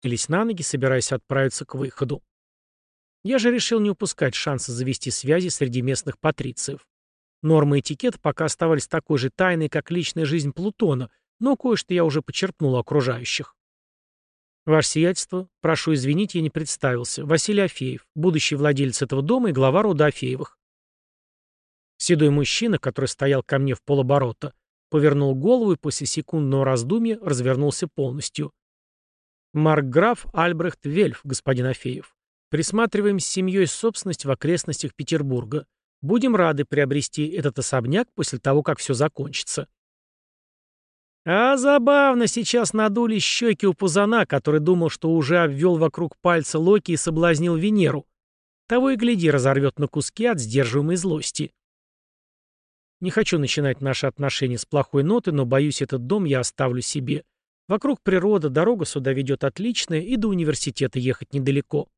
поднялись на ноги, собираясь отправиться к выходу. Я же решил не упускать шанса завести связи среди местных патрициев. Нормы этикета пока оставались такой же тайной, как личная жизнь Плутона, но кое-что я уже почерпнул окружающих. Ваше сиятельство, прошу извинить, я не представился. Василий Афеев, будущий владелец этого дома и глава рода Афеевых. Седой мужчина, который стоял ко мне в полоборота, повернул голову и после секундного раздумья развернулся полностью. Маркграф Альбрехт Вельф, господин Афеев. Присматриваем с семьей собственность в окрестностях Петербурга. Будем рады приобрести этот особняк после того, как все закончится. А забавно сейчас надули щеки у пузана, который думал, что уже обвел вокруг пальца Локи и соблазнил Венеру. Того и гляди, разорвет на куски от сдерживаемой злости. Не хочу начинать наши отношения с плохой ноты, но, боюсь, этот дом я оставлю себе. Вокруг природа, дорога сюда ведет отличная, и до университета ехать недалеко.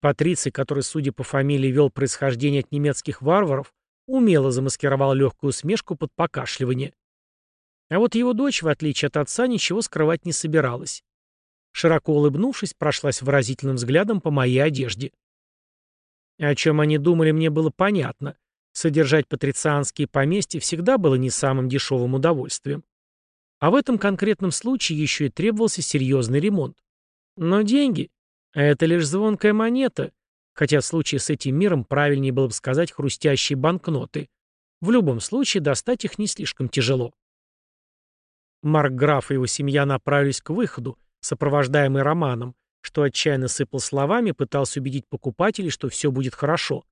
Патриций, который, судя по фамилии, вел происхождение от немецких варваров, умело замаскировал легкую усмешку под покашливание. А вот его дочь, в отличие от отца, ничего скрывать не собиралась. Широко улыбнувшись, прошлась выразительным взглядом по моей одежде. О чем они думали, мне было понятно. Содержать патрицианские поместья всегда было не самым дешевым удовольствием. А в этом конкретном случае еще и требовался серьезный ремонт. Но деньги — это лишь звонкая монета, хотя в случае с этим миром правильнее было бы сказать хрустящие банкноты. В любом случае достать их не слишком тяжело. Марк Граф и его семья направились к выходу, сопровождаемый Романом, что отчаянно сыпал словами, пытался убедить покупателей, что все будет хорошо.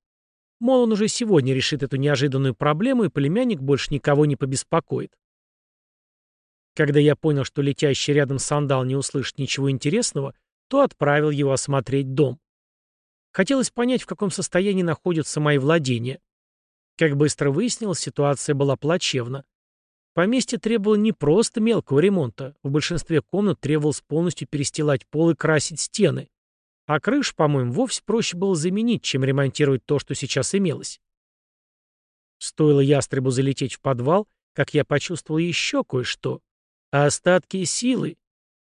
Мол, он уже сегодня решит эту неожиданную проблему, и племянник больше никого не побеспокоит. Когда я понял, что летящий рядом сандал не услышит ничего интересного, то отправил его осмотреть дом. Хотелось понять, в каком состоянии находятся мои владения. Как быстро выяснилось, ситуация была плачевна. Поместье требовало не просто мелкого ремонта, в большинстве комнат требовалось полностью перестилать пол и красить стены. А крышу, по-моему, вовсе проще было заменить, чем ремонтировать то, что сейчас имелось. Стоило ястребу залететь в подвал, как я почувствовал еще кое-что. Остатки силы.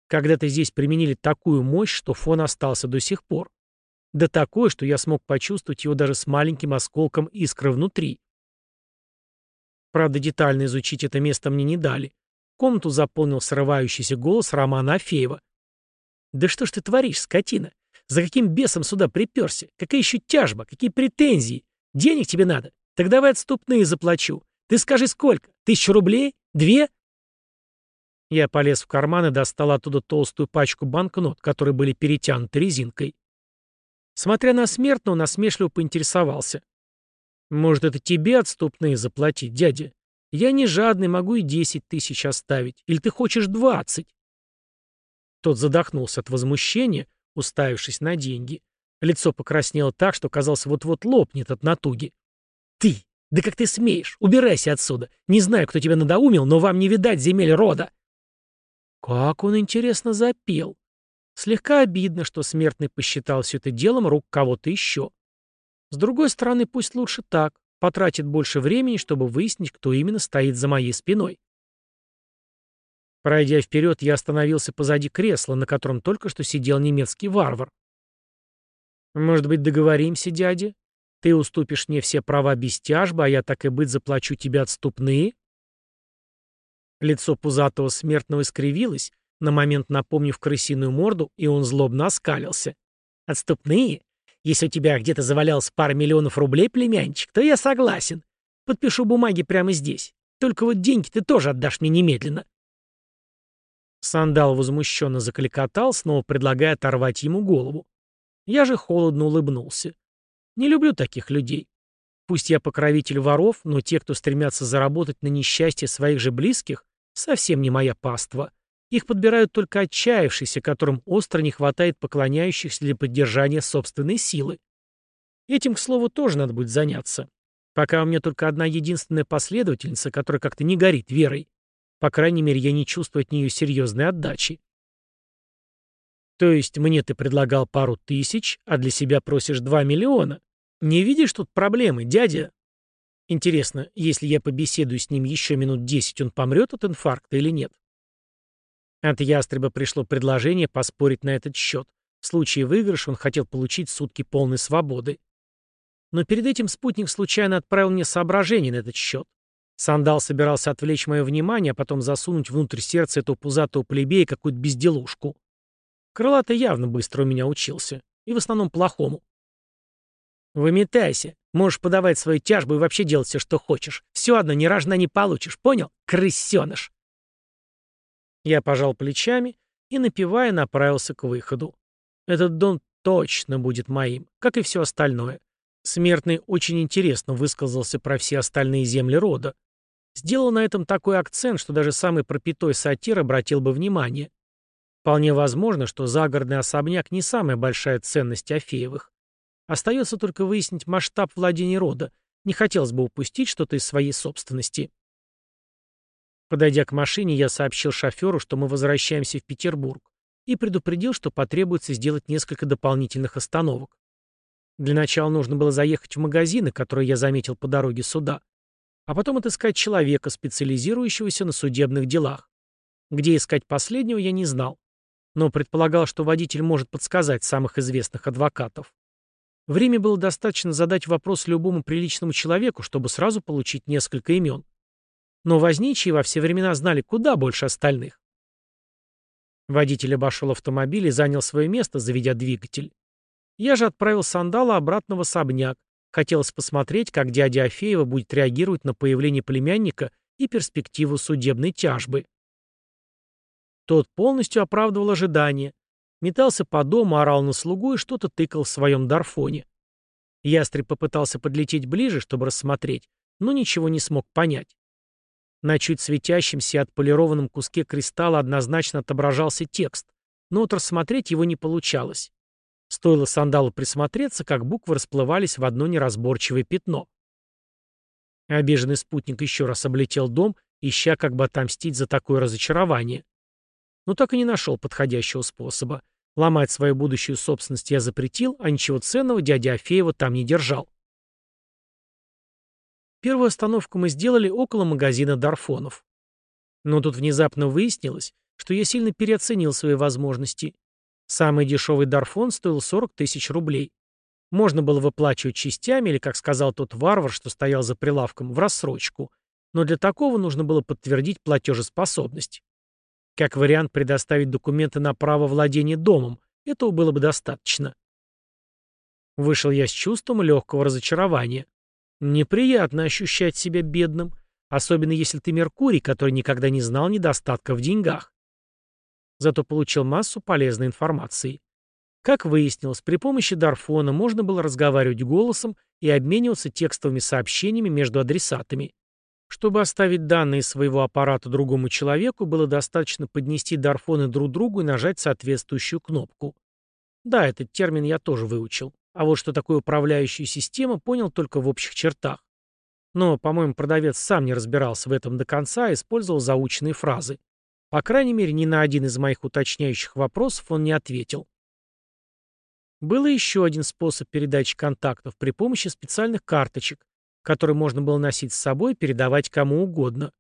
Когда-то здесь применили такую мощь, что фон остался до сих пор. Да такой, что я смог почувствовать его даже с маленьким осколком искры внутри. Правда, детально изучить это место мне не дали. Комнату заполнил срывающийся голос Романа Афеева. «Да что ж ты творишь, скотина? За каким бесом сюда приперся? Какая еще тяжба? Какие претензии? Денег тебе надо? Так давай отступные заплачу. Ты скажи, сколько? Тысячу рублей? Две?» Я полез в карман и достал оттуда толстую пачку банкнот, которые были перетянуты резинкой. Смотря на смертного, насмешливо поинтересовался. «Может, это тебе отступные заплатить, дядя? Я не жадный, могу и десять тысяч оставить. Или ты хочешь двадцать?» Тот задохнулся от возмущения, уставившись на деньги. Лицо покраснело так, что, казалось, вот-вот лопнет от натуги. «Ты! Да как ты смеешь? Убирайся отсюда! Не знаю, кто тебя надоумил, но вам не видать земель рода!» Как он, интересно, запел. Слегка обидно, что смертный посчитал все это делом рук кого-то еще. С другой стороны, пусть лучше так, потратит больше времени, чтобы выяснить, кто именно стоит за моей спиной. Пройдя вперед, я остановился позади кресла, на котором только что сидел немецкий варвар. «Может быть, договоримся, дядя? Ты уступишь мне все права без тяжбы, а я так и быть заплачу тебе отступные?» Лицо пузатого смертного искривилось, на момент напомнив крысиную морду, и он злобно оскалился. «Отступные? Если у тебя где-то завалялось пара миллионов рублей, племянчик, то я согласен. Подпишу бумаги прямо здесь. Только вот деньги ты тоже отдашь мне немедленно». Сандал возмущенно закликотал, снова предлагая оторвать ему голову. Я же холодно улыбнулся. Не люблю таких людей. Пусть я покровитель воров, но те, кто стремятся заработать на несчастье своих же близких, совсем не моя паства. Их подбирают только отчаявшиеся, которым остро не хватает поклоняющихся для поддержания собственной силы. Этим, к слову, тоже надо будет заняться. Пока у меня только одна единственная последовательница, которая как-то не горит верой. По крайней мере, я не чувствую от нее серьезной отдачи. То есть мне ты предлагал пару тысяч, а для себя просишь два миллиона? Не видишь тут проблемы, дядя? Интересно, если я побеседую с ним еще минут десять, он помрет от инфаркта или нет? От ястреба пришло предложение поспорить на этот счет. В случае выигрыша он хотел получить сутки полной свободы. Но перед этим спутник случайно отправил мне соображение на этот счет. Сандал собирался отвлечь мое внимание, а потом засунуть внутрь сердца этого пузатого плебея какую-то безделушку. Крылатый явно быстро у меня учился. И в основном плохому. Выметайся. Можешь подавать свою тяжбу и вообще делать все, что хочешь. Все одно ни рожна не получишь, понял? Крысеныш. Я пожал плечами и, напивая, направился к выходу. Этот дом точно будет моим, как и все остальное. Смертный очень интересно высказался про все остальные земли рода. Сделал на этом такой акцент, что даже самый пропитой сатир обратил бы внимание. Вполне возможно, что загородный особняк не самая большая ценность Афеевых. Остается только выяснить масштаб владения рода. Не хотелось бы упустить что-то из своей собственности. Подойдя к машине, я сообщил шоферу, что мы возвращаемся в Петербург, и предупредил, что потребуется сделать несколько дополнительных остановок. Для начала нужно было заехать в магазины, которые я заметил по дороге сюда, а потом отыскать человека, специализирующегося на судебных делах. Где искать последнего, я не знал, но предполагал, что водитель может подсказать самых известных адвокатов. Время было достаточно задать вопрос любому приличному человеку, чтобы сразу получить несколько имен. Но возничие во все времена знали куда больше остальных. Водитель обошел автомобиль и занял свое место, заведя двигатель. Я же отправил сандала обратно в особняк. Хотелось посмотреть, как дядя Афеева будет реагировать на появление племянника и перспективу судебной тяжбы. Тот полностью оправдывал ожидания. Метался по дому, орал на слугу и что-то тыкал в своем дарфоне. Ястреб попытался подлететь ближе, чтобы рассмотреть, но ничего не смог понять. На чуть светящемся и отполированном куске кристалла однозначно отображался текст, но вот рассмотреть его не получалось. Стоило сандалу присмотреться, как буквы расплывались в одно неразборчивое пятно. Обиженный спутник еще раз облетел дом, ища как бы отомстить за такое разочарование. Но так и не нашел подходящего способа. Ломать свою будущую собственность я запретил, а ничего ценного дядя Афеева там не держал. Первую остановку мы сделали около магазина Дарфонов. Но тут внезапно выяснилось, что я сильно переоценил свои возможности. Самый дешевый Дарфон стоил 40 тысяч рублей. Можно было выплачивать частями или, как сказал тот варвар, что стоял за прилавком, в рассрочку. Но для такого нужно было подтвердить платежеспособность. Как вариант предоставить документы на право владения домом. Этого было бы достаточно. Вышел я с чувством легкого разочарования. Неприятно ощущать себя бедным, особенно если ты Меркурий, который никогда не знал недостатка в деньгах. Зато получил массу полезной информации. Как выяснилось, при помощи Дарфона можно было разговаривать голосом и обмениваться текстовыми сообщениями между адресатами. Чтобы оставить данные своего аппарата другому человеку, было достаточно поднести Дарфоны друг другу и нажать соответствующую кнопку. Да, этот термин я тоже выучил. А вот что такое управляющая система, понял только в общих чертах. Но, по-моему, продавец сам не разбирался в этом до конца, а использовал заученные фразы. По крайней мере, ни на один из моих уточняющих вопросов он не ответил. Был еще один способ передачи контактов при помощи специальных карточек, которые можно было носить с собой и передавать кому угодно.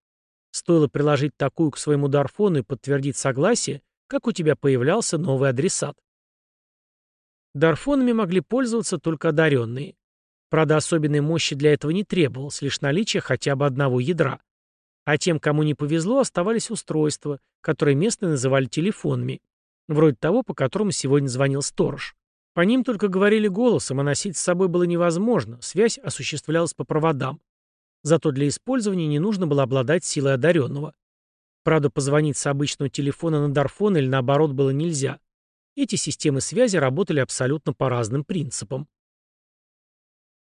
Стоило приложить такую к своему дарфону и подтвердить согласие, как у тебя появлялся новый адресат. Дарфонами могли пользоваться только одаренные. Правда, особенной мощи для этого не требовалось, лишь наличие хотя бы одного ядра. А тем, кому не повезло, оставались устройства, которые местные называли телефонами, вроде того, по которому сегодня звонил сторож. По ним только говорили голосом, а носить с собой было невозможно, связь осуществлялась по проводам. Зато для использования не нужно было обладать силой одаренного. Правда, позвонить с обычного телефона на Дарфон или наоборот было нельзя. Эти системы связи работали абсолютно по разным принципам.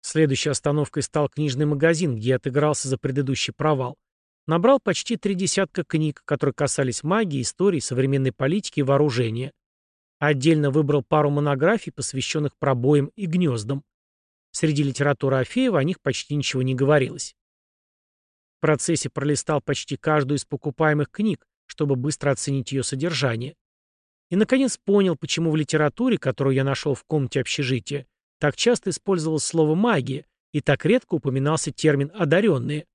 Следующей остановкой стал книжный магазин, где я отыгрался за предыдущий провал. Набрал почти три десятка книг, которые касались магии, истории, современной политики и вооружения. Отдельно выбрал пару монографий, посвященных пробоям и гнездам. Среди литературы Афеева о них почти ничего не говорилось. В процессе пролистал почти каждую из покупаемых книг, чтобы быстро оценить ее содержание. И, наконец, понял, почему в литературе, которую я нашел в комнате общежития, так часто использовалось слово «магия» и так редко упоминался термин «одаренные».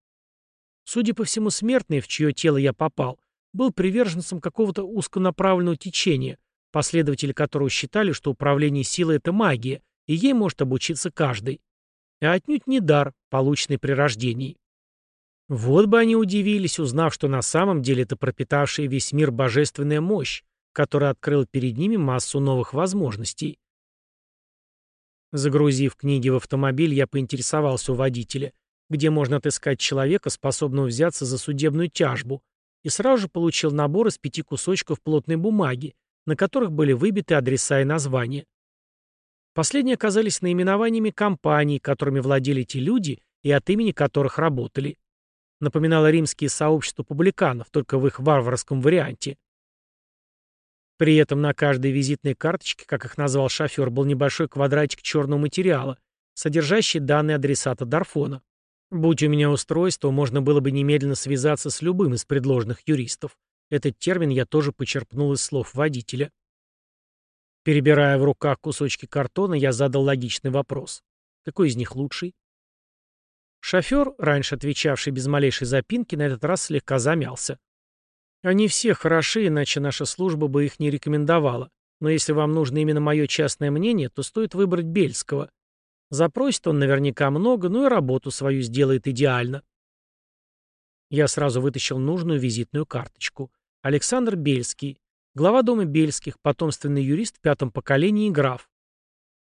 Судя по всему, смертные, в чье тело я попал, был приверженцем какого-то узконаправленного течения, последователи которого считали, что управление силой – это магия, и ей может обучиться каждый. А отнюдь не дар, полученный при рождении. Вот бы они удивились, узнав, что на самом деле это пропитавшая весь мир божественная мощь, которая открыла перед ними массу новых возможностей. Загрузив книги в автомобиль, я поинтересовался у водителя, где можно отыскать человека, способного взяться за судебную тяжбу, и сразу же получил набор из пяти кусочков плотной бумаги, на которых были выбиты адреса и названия. Последние оказались наименованиями компаний, которыми владели эти люди и от имени которых работали. Напоминало римские сообщества публиканов, только в их варварском варианте. При этом на каждой визитной карточке, как их назвал шофер, был небольшой квадратик черного материала, содержащий данные адресата Дарфона. Будь у меня устройство, можно было бы немедленно связаться с любым из предложенных юристов. Этот термин я тоже почерпнул из слов водителя. Перебирая в руках кусочки картона, я задал логичный вопрос. Какой из них лучший? Шофер, раньше отвечавший без малейшей запинки, на этот раз слегка замялся. Они все хороши, иначе наша служба бы их не рекомендовала. Но если вам нужно именно мое частное мнение, то стоит выбрать Бельского. Запросит он наверняка много, но и работу свою сделает идеально. Я сразу вытащил нужную визитную карточку. Александр Бельский, глава дома Бельских, потомственный юрист в пятом поколении граф.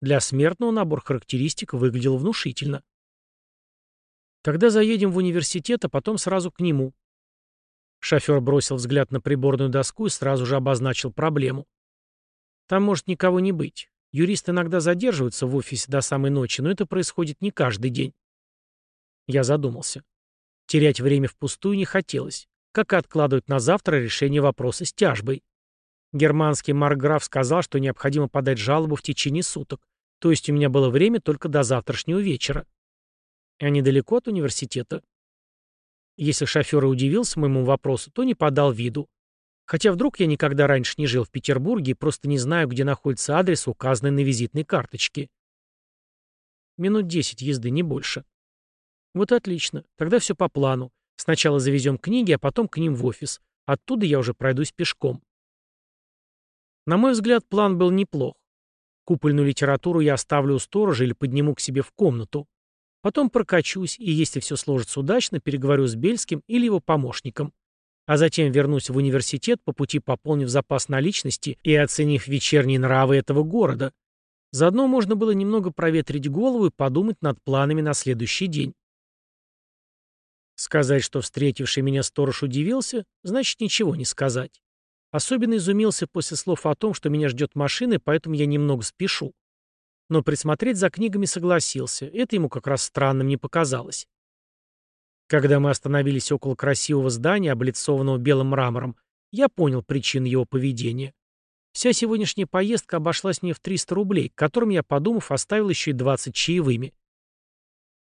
Для смертного набор характеристик выглядел внушительно. Тогда заедем в университет, а потом сразу к нему. Шофер бросил взгляд на приборную доску и сразу же обозначил проблему. Там может никого не быть. Юристы иногда задерживаются в офисе до самой ночи, но это происходит не каждый день. Я задумался. Терять время впустую не хотелось. Как и откладывать на завтра решение вопроса с тяжбой. Германский марграф сказал, что необходимо подать жалобу в течение суток, то есть у меня было время только до завтрашнего вечера. А недалеко от университета. Если шофер и удивился моему вопросу, то не подал виду. Хотя вдруг я никогда раньше не жил в Петербурге и просто не знаю, где находится адрес, указанный на визитной карточке. Минут десять езды, не больше. Вот отлично. Тогда все по плану. Сначала завезем книги, а потом к ним в офис. Оттуда я уже пройдусь пешком. На мой взгляд, план был неплох. Купольную литературу я оставлю у сторожа или подниму к себе в комнату. Потом прокачусь, и если все сложится удачно, переговорю с Бельским или его помощником. А затем вернусь в университет, по пути пополнив запас наличности и оценив вечерние нравы этого города. Заодно можно было немного проветрить голову и подумать над планами на следующий день. Сказать, что встретивший меня сторож удивился, значит ничего не сказать. Особенно изумился после слов о том, что меня ждет машина, поэтому я немного спешу но присмотреть за книгами согласился, это ему как раз странным не показалось. Когда мы остановились около красивого здания, облицованного белым мрамором, я понял причину его поведения. Вся сегодняшняя поездка обошлась мне в 300 рублей, которым я, подумав, оставил еще и 20 чаевыми.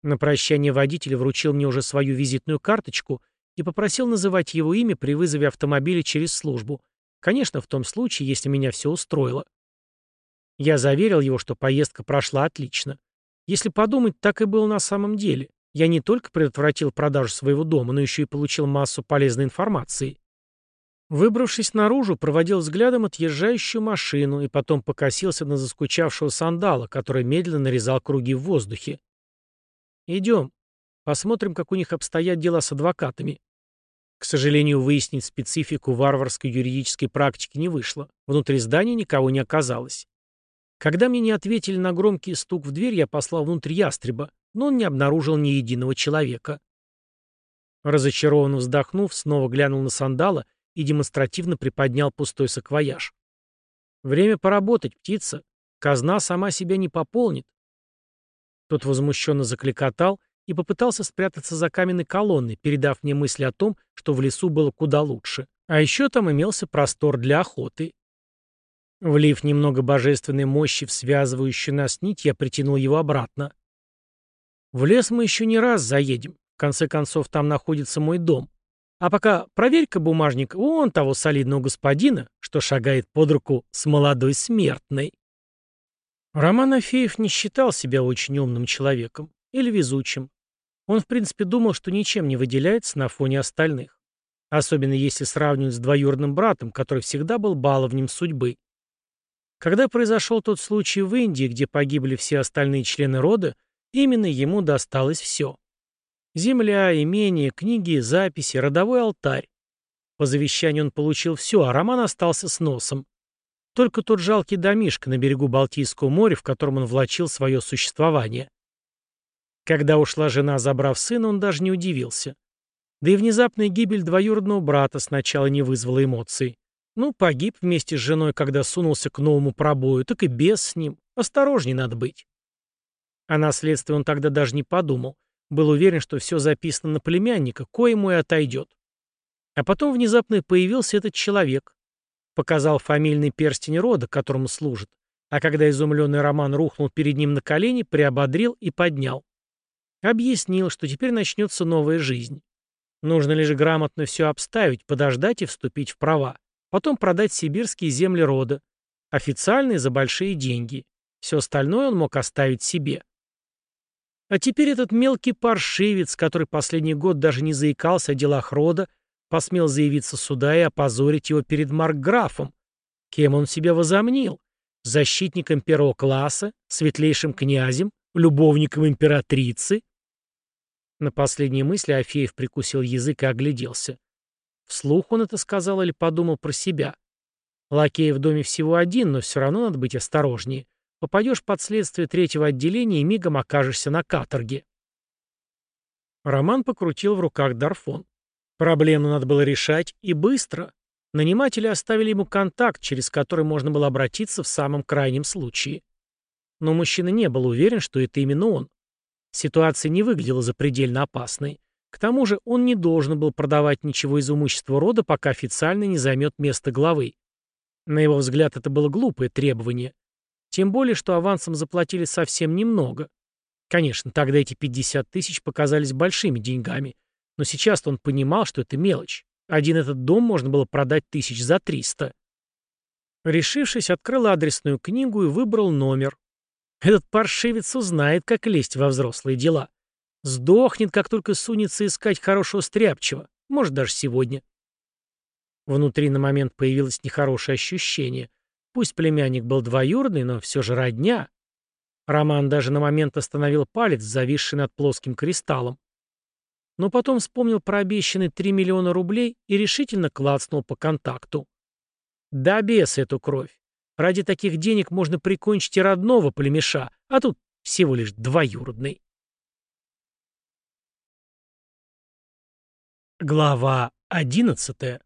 На прощание водитель вручил мне уже свою визитную карточку и попросил называть его имя при вызове автомобиля через службу. Конечно, в том случае, если меня все устроило. Я заверил его, что поездка прошла отлично. Если подумать, так и было на самом деле. Я не только предотвратил продажу своего дома, но еще и получил массу полезной информации. Выбравшись наружу, проводил взглядом отъезжающую машину и потом покосился на заскучавшего сандала, который медленно нарезал круги в воздухе. «Идем. Посмотрим, как у них обстоят дела с адвокатами». К сожалению, выяснить специфику варварской юридической практики не вышло. Внутри здания никого не оказалось. Когда мне не ответили на громкий стук в дверь, я послал внутрь ястреба, но он не обнаружил ни единого человека. Разочарованно вздохнув, снова глянул на сандала и демонстративно приподнял пустой саквояж. «Время поработать, птица. Казна сама себя не пополнит». Тот возмущенно закликотал и попытался спрятаться за каменной колонной, передав мне мысли о том, что в лесу было куда лучше. А еще там имелся простор для охоты. Влив немного божественной мощи в связывающую нас нить, я притянул его обратно. В лес мы еще не раз заедем. В конце концов, там находится мой дом. А пока проверь-ка бумажник вон того солидного господина, что шагает под руку с молодой смертной. Роман Афеев не считал себя очень умным человеком или везучим. Он, в принципе, думал, что ничем не выделяется на фоне остальных. Особенно если сравнивать с двоюродным братом, который всегда был баловнем судьбы. Когда произошел тот случай в Индии, где погибли все остальные члены рода, именно ему досталось все. Земля, имение, книги, записи, родовой алтарь. По завещанию он получил все, а Роман остался с носом. Только тот жалкий домишко на берегу Балтийского моря, в котором он влачил свое существование. Когда ушла жена, забрав сына, он даже не удивился. Да и внезапная гибель двоюродного брата сначала не вызвала эмоций. Ну, погиб вместе с женой, когда сунулся к новому пробою, так и без с ним. Осторожней надо быть. О наследстве он тогда даже не подумал. Был уверен, что все записано на племянника, коему и отойдет. А потом внезапно появился этот человек. Показал фамильный перстень рода, которому служит. А когда изумленный Роман рухнул перед ним на колени, приободрил и поднял. Объяснил, что теперь начнется новая жизнь. Нужно лишь грамотно все обставить, подождать и вступить в права. Потом продать сибирские земли рода. Официальные за большие деньги. Все остальное он мог оставить себе. А теперь этот мелкий паршивец, который последний год даже не заикался о делах рода, посмел заявиться сюда и опозорить его перед Маркграфом. Кем он себя возомнил? Защитником первого класса, светлейшим князем, любовником императрицы? На последней мысли Афеев прикусил язык и огляделся. Вслух он это сказал или подумал про себя? Лакей в доме всего один, но все равно надо быть осторожнее. Попадешь под следствие третьего отделения и мигом окажешься на каторге. Роман покрутил в руках Дарфон. Проблему надо было решать и быстро. Наниматели оставили ему контакт, через который можно было обратиться в самом крайнем случае. Но мужчина не был уверен, что это именно он. Ситуация не выглядела запредельно опасной. К тому же он не должен был продавать ничего из имущества рода, пока официально не займет место главы. На его взгляд, это было глупое требование. Тем более, что авансом заплатили совсем немного. Конечно, тогда эти 50 тысяч показались большими деньгами, но сейчас он понимал, что это мелочь. Один этот дом можно было продать тысяч за триста. Решившись, открыл адресную книгу и выбрал номер. Этот паршивец узнает, как лезть во взрослые дела. Сдохнет, как только сунется искать хорошего стряпчего. Может, даже сегодня. Внутри на момент появилось нехорошее ощущение. Пусть племянник был двоюродный, но все же родня. Роман даже на момент остановил палец, зависший над плоским кристаллом но потом вспомнил про обещанные 3 миллиона рублей и решительно клацнул по контакту. Да без эту кровь. Ради таких денег можно прикончить и родного племеша, а тут всего лишь двоюродный. Глава одиннадцатая.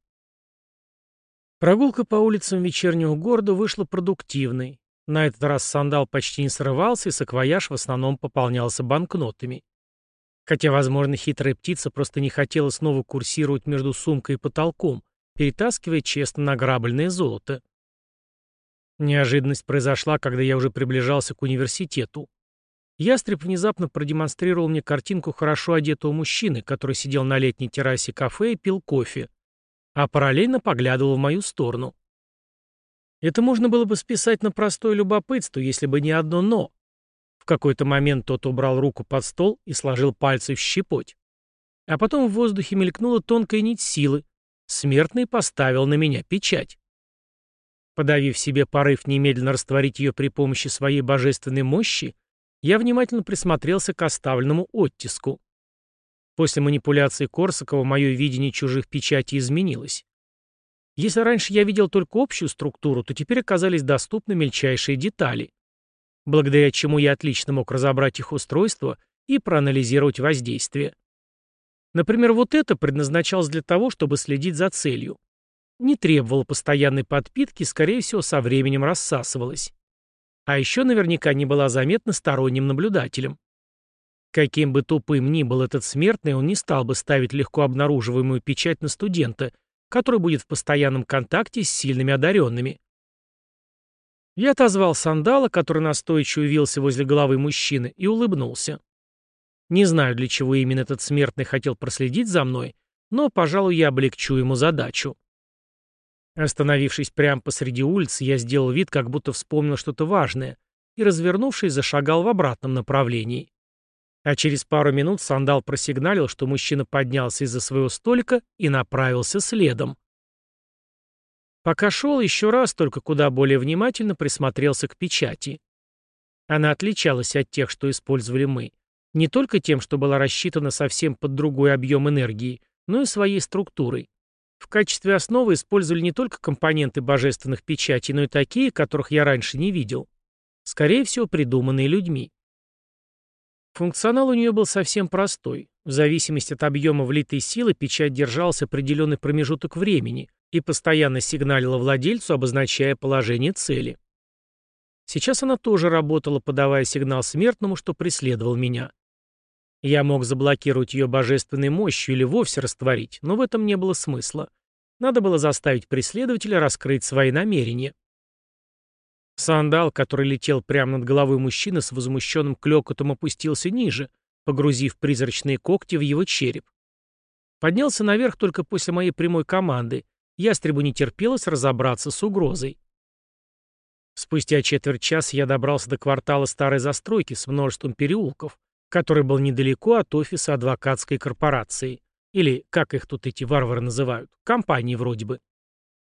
Прогулка по улицам вечернего города вышла продуктивной. На этот раз сандал почти не срывался, и саквояж в основном пополнялся банкнотами. Хотя, возможно, хитрая птица просто не хотела снова курсировать между сумкой и потолком, перетаскивая честно награбленное золото. Неожиданность произошла, когда я уже приближался к университету. Ястреб внезапно продемонстрировал мне картинку хорошо одетого мужчины, который сидел на летней террасе кафе и пил кофе, а параллельно поглядывал в мою сторону. Это можно было бы списать на простое любопытство, если бы не одно «но». В какой-то момент тот убрал руку под стол и сложил пальцы в щепоть. А потом в воздухе мелькнула тонкая нить силы. Смертный поставил на меня печать. Подавив себе порыв немедленно растворить ее при помощи своей божественной мощи, я внимательно присмотрелся к оставленному оттиску. После манипуляции Корсакова мое видение чужих печатей изменилось. Если раньше я видел только общую структуру, то теперь оказались доступны мельчайшие детали благодаря чему я отлично мог разобрать их устройство и проанализировать воздействие. Например, вот это предназначалось для того, чтобы следить за целью. Не требовало постоянной подпитки, скорее всего, со временем рассасывалось. А еще наверняка не была заметна сторонним наблюдателем. Каким бы тупым ни был этот смертный, он не стал бы ставить легко обнаруживаемую печать на студента, который будет в постоянном контакте с сильными одаренными. Я отозвал сандала, который настойчиво вился возле головы мужчины, и улыбнулся. Не знаю, для чего именно этот смертный хотел проследить за мной, но, пожалуй, я облегчу ему задачу. Остановившись прямо посреди улицы, я сделал вид, как будто вспомнил что-то важное, и, развернувшись, зашагал в обратном направлении. А через пару минут Сандал просигналил, что мужчина поднялся из-за своего столика и направился следом. Пока шел, еще раз, только куда более внимательно присмотрелся к печати. Она отличалась от тех, что использовали мы. Не только тем, что была рассчитана совсем под другой объем энергии, но и своей структурой. В качестве основы использовали не только компоненты божественных печатей, но и такие, которых я раньше не видел. Скорее всего, придуманные людьми. Функционал у нее был совсем простой. В зависимости от объема влитой силы печать держалась определенный промежуток времени и постоянно сигналила владельцу, обозначая положение цели. Сейчас она тоже работала, подавая сигнал смертному, что преследовал меня. Я мог заблокировать ее божественной мощью или вовсе растворить, но в этом не было смысла. Надо было заставить преследователя раскрыть свои намерения. Сандал, который летел прямо над головой мужчины, с возмущенным клёкотом опустился ниже, погрузив призрачные когти в его череп. Поднялся наверх только после моей прямой команды. Ястребу не терпелось разобраться с угрозой. Спустя четверть часа я добрался до квартала старой застройки с множеством переулков, который был недалеко от офиса адвокатской корпорации. Или, как их тут эти варвары называют, компании вроде бы.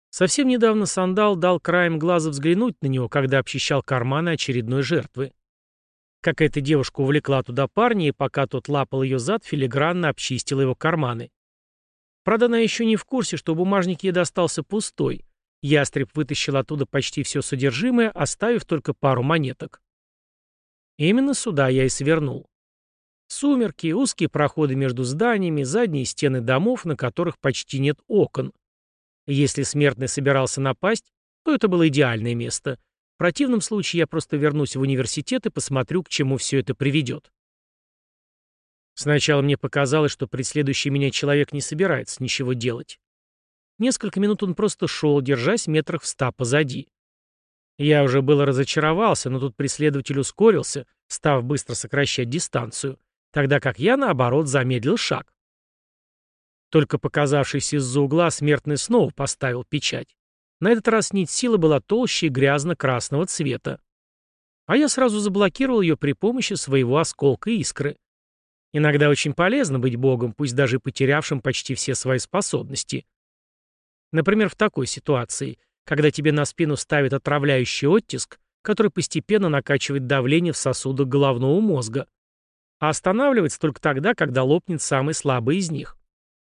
Совсем недавно Сандал дал краем глаза взглянуть на него, когда обчищал карманы очередной жертвы. Какая-то девушка увлекла туда парня, и пока тот лапал ее зад, филигранно обчистила его карманы. Правда, она еще не в курсе, что бумажник ей достался пустой. Ястреб вытащил оттуда почти все содержимое, оставив только пару монеток. Именно сюда я и свернул. Сумерки, узкие проходы между зданиями, задние стены домов, на которых почти нет окон. Если смертный собирался напасть, то это было идеальное место. В противном случае я просто вернусь в университет и посмотрю, к чему все это приведет. Сначала мне показалось, что преследующий меня человек не собирается ничего делать. Несколько минут он просто шел, держась метрах в ста позади. Я уже было разочаровался, но тут преследователь ускорился, став быстро сокращать дистанцию, тогда как я, наоборот, замедлил шаг. Только показавшись из-за угла, смертный снова поставил печать. На этот раз нить силы была толще и грязно-красного цвета. А я сразу заблокировал ее при помощи своего осколка искры. Иногда очень полезно быть богом, пусть даже потерявшим почти все свои способности. Например, в такой ситуации, когда тебе на спину ставят отравляющий оттиск, который постепенно накачивает давление в сосудах головного мозга. А останавливается только тогда, когда лопнет самый слабый из них.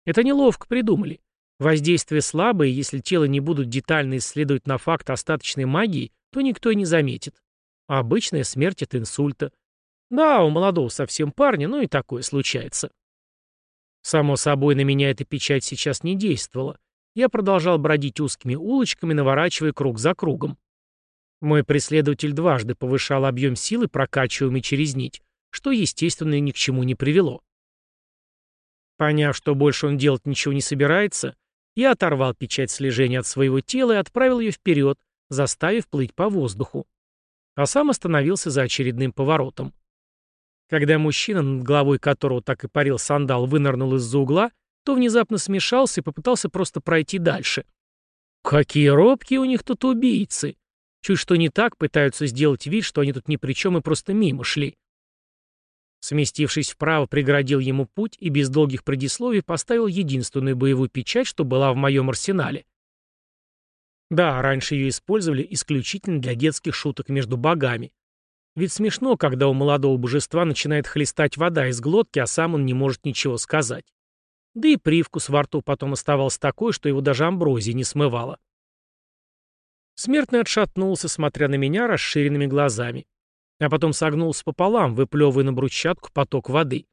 Это неловко придумали. Воздействие слабое, если тело не будут детально исследовать на факт остаточной магии, то никто и не заметит. А обычная смерть от инсульта. Да, у молодого совсем парня, но и такое случается. Само собой, на меня эта печать сейчас не действовала. Я продолжал бродить узкими улочками, наворачивая круг за кругом. Мой преследователь дважды повышал объем силы, прокачиваемый через нить, что, естественно, ни к чему не привело. Поняв, что больше он делать ничего не собирается, я оторвал печать слежения от своего тела и отправил ее вперед, заставив плыть по воздуху. А сам остановился за очередным поворотом. Когда мужчина, над головой которого так и парил сандал, вынырнул из-за угла, то внезапно смешался и попытался просто пройти дальше. Какие робкие у них тут убийцы! Чуть что не так, пытаются сделать вид, что они тут ни при чем и просто мимо шли. Сместившись вправо, преградил ему путь и без долгих предисловий поставил единственную боевую печать, что была в моем арсенале. Да, раньше ее использовали исключительно для детских шуток между богами. Ведь смешно, когда у молодого божества начинает хлестать вода из глотки, а сам он не может ничего сказать. Да и привкус во рту потом оставался такой, что его даже амброзия не смывала. Смертный отшатнулся, смотря на меня расширенными глазами а потом согнулся пополам, выплевывая на брусчатку поток воды.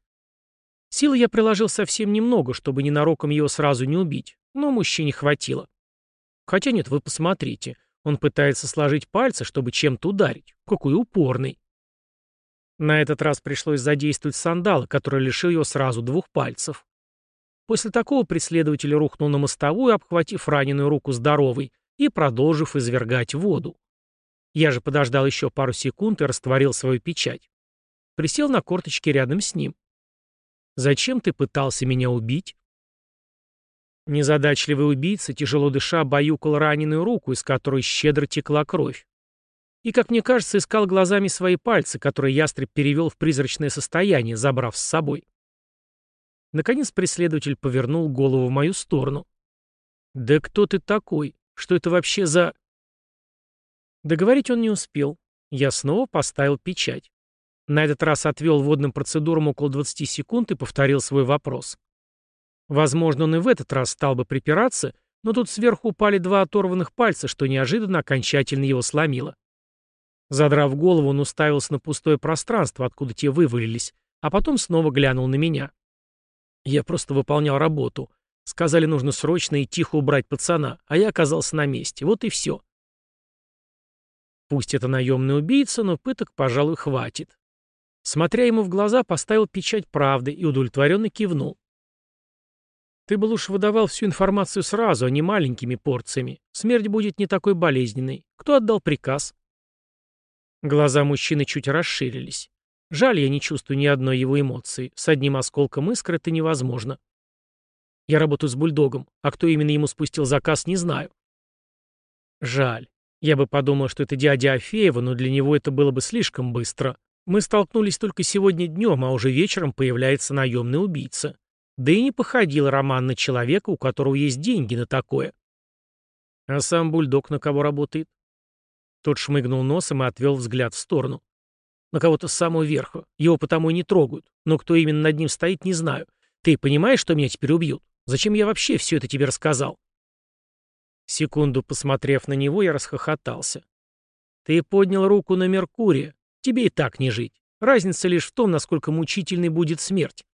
Силы я приложил совсем немного, чтобы ненароком его сразу не убить, но мужчине хватило. Хотя нет, вы посмотрите, он пытается сложить пальцы, чтобы чем-то ударить. Какой упорный. На этот раз пришлось задействовать сандала, который лишил его сразу двух пальцев. После такого преследователь рухнул на мостовую, обхватив раненую руку здоровой и продолжив извергать воду. Я же подождал еще пару секунд и растворил свою печать. Присел на корточки рядом с ним. «Зачем ты пытался меня убить?» Незадачливый убийца, тяжело дыша, баюкал раненую руку, из которой щедро текла кровь. и, как мне кажется, искал глазами свои пальцы, которые ястреб перевел в призрачное состояние, забрав с собой. Наконец преследователь повернул голову в мою сторону. «Да кто ты такой? Что это вообще за...» Договорить он не успел. Я снова поставил печать. На этот раз отвел водным процедурам около 20 секунд и повторил свой вопрос. Возможно, он и в этот раз стал бы припираться, но тут сверху упали два оторванных пальца, что неожиданно окончательно его сломило. Задрав голову, он уставился на пустое пространство, откуда те вывалились, а потом снова глянул на меня. Я просто выполнял работу. Сказали, нужно срочно и тихо убрать пацана, а я оказался на месте. Вот и все. Пусть это наемный убийца, но пыток, пожалуй, хватит. Смотря ему в глаза, поставил печать правды и удовлетворенно кивнул. Ты бы лучше выдавал всю информацию сразу, а не маленькими порциями. Смерть будет не такой болезненной. Кто отдал приказ? Глаза мужчины чуть расширились. Жаль, я не чувствую ни одной его эмоции. С одним осколком искры это невозможно. Я работаю с бульдогом, а кто именно ему спустил заказ, не знаю. Жаль. Я бы подумал, что это дядя Афеева, но для него это было бы слишком быстро. Мы столкнулись только сегодня днем, а уже вечером появляется наемный убийца. Да и не походил Роман на человека, у которого есть деньги на такое. А сам бульдог на кого работает? Тот шмыгнул носом и отвел взгляд в сторону. На кого-то с самого верха. Его потому и не трогают. Но кто именно над ним стоит, не знаю. Ты понимаешь, что меня теперь убьют? Зачем я вообще все это тебе рассказал? Секунду посмотрев на него, я расхохотался. «Ты поднял руку на Меркурия. Тебе и так не жить. Разница лишь в том, насколько мучительной будет смерть».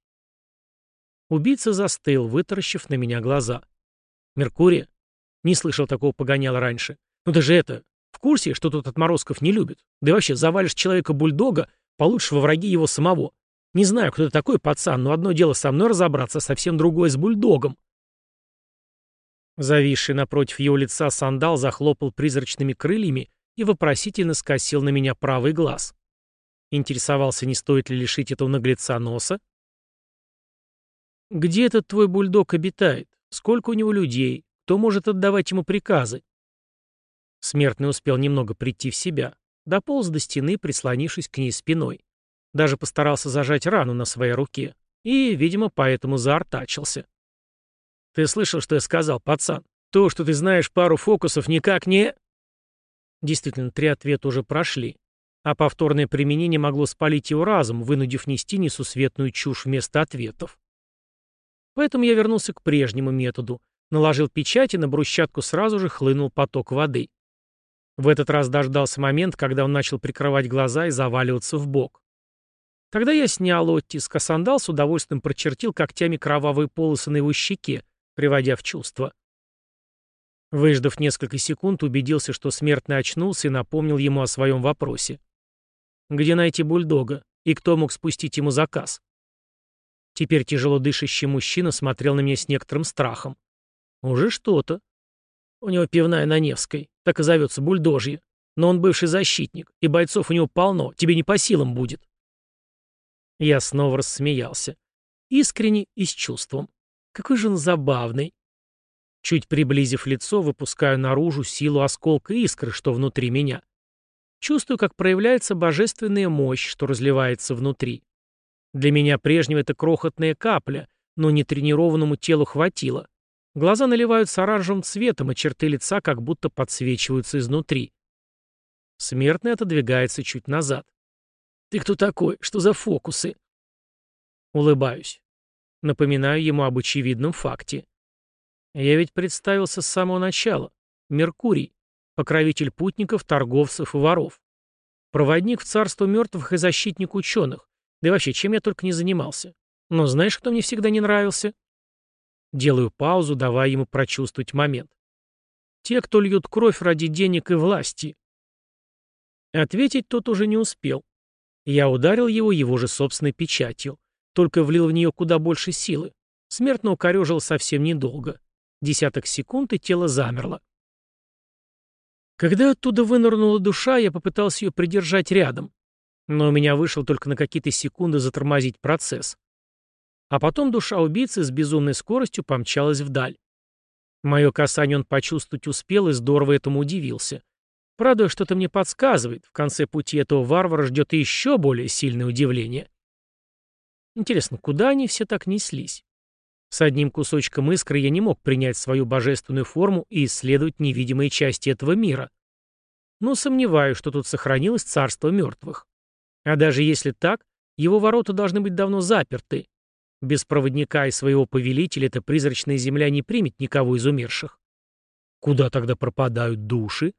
Убийца застыл, вытаращив на меня глаза. «Меркурия? Не слышал такого погоняла раньше. Ну даже это... В курсе, что тут отморозков не любят? Да и вообще, завалишь человека-бульдога, получишь во враги его самого. Не знаю, кто ты такой, пацан, но одно дело со мной разобраться, совсем другое с бульдогом». Зависший напротив его лица сандал захлопал призрачными крыльями и вопросительно скосил на меня правый глаз. Интересовался, не стоит ли лишить этого наглеца носа? «Где этот твой бульдог обитает? Сколько у него людей? Кто может отдавать ему приказы?» Смертный успел немного прийти в себя. Дополз до стены, прислонившись к ней спиной. Даже постарался зажать рану на своей руке. И, видимо, поэтому заортачился. «Ты слышал, что я сказал, пацан? То, что ты знаешь пару фокусов, никак не...» Действительно, три ответа уже прошли. А повторное применение могло спалить его разум, вынудив нести несусветную чушь вместо ответов. Поэтому я вернулся к прежнему методу. Наложил печать, и на брусчатку сразу же хлынул поток воды. В этот раз дождался момент, когда он начал прикрывать глаза и заваливаться в бок. Тогда я снял оттиск, а сандал с удовольствием прочертил когтями кровавые полосы на его щеке, приводя в чувство. Выждав несколько секунд, убедился, что смертный очнулся и напомнил ему о своем вопросе. Где найти бульдога? И кто мог спустить ему заказ? Теперь тяжело дышащий мужчина смотрел на меня с некоторым страхом. Уже что-то. У него пивная на Невской, так и зовется бульдожье. Но он бывший защитник, и бойцов у него полно, тебе не по силам будет. Я снова рассмеялся. Искренне и с чувством. Какой же он забавный. Чуть приблизив лицо, выпускаю наружу силу осколка искры, что внутри меня. Чувствую, как проявляется божественная мощь, что разливается внутри. Для меня прежнего это крохотная капля, но нетренированному телу хватило. Глаза наливаются оранжевым цветом, и черты лица как будто подсвечиваются изнутри. Смертный отодвигается чуть назад. «Ты кто такой? Что за фокусы?» Улыбаюсь. Напоминаю ему об очевидном факте. Я ведь представился с самого начала. Меркурий, покровитель путников, торговцев и воров. Проводник в царство мертвых и защитник ученых. Да и вообще, чем я только не занимался. Но знаешь, кто мне всегда не нравился? Делаю паузу, давая ему прочувствовать момент. Те, кто льют кровь ради денег и власти. Ответить тот уже не успел. Я ударил его его же собственной печатью только влил в нее куда больше силы. Смертно укорежил совсем недолго. Десяток секунд, и тело замерло. Когда оттуда вынырнула душа, я попытался ее придержать рядом. Но у меня вышел только на какие-то секунды затормозить процесс. А потом душа убийцы с безумной скоростью помчалась вдаль. Мое касание он почувствовать успел и здорово этому удивился. Правда, что-то мне подсказывает, в конце пути этого варвара ждет еще более сильное удивление. Интересно, куда они все так неслись? С одним кусочком искры я не мог принять свою божественную форму и исследовать невидимые части этого мира. Но сомневаюсь, что тут сохранилось царство мертвых. А даже если так, его ворота должны быть давно заперты. Без проводника и своего повелителя эта призрачная земля не примет никого из умерших. Куда тогда пропадают души?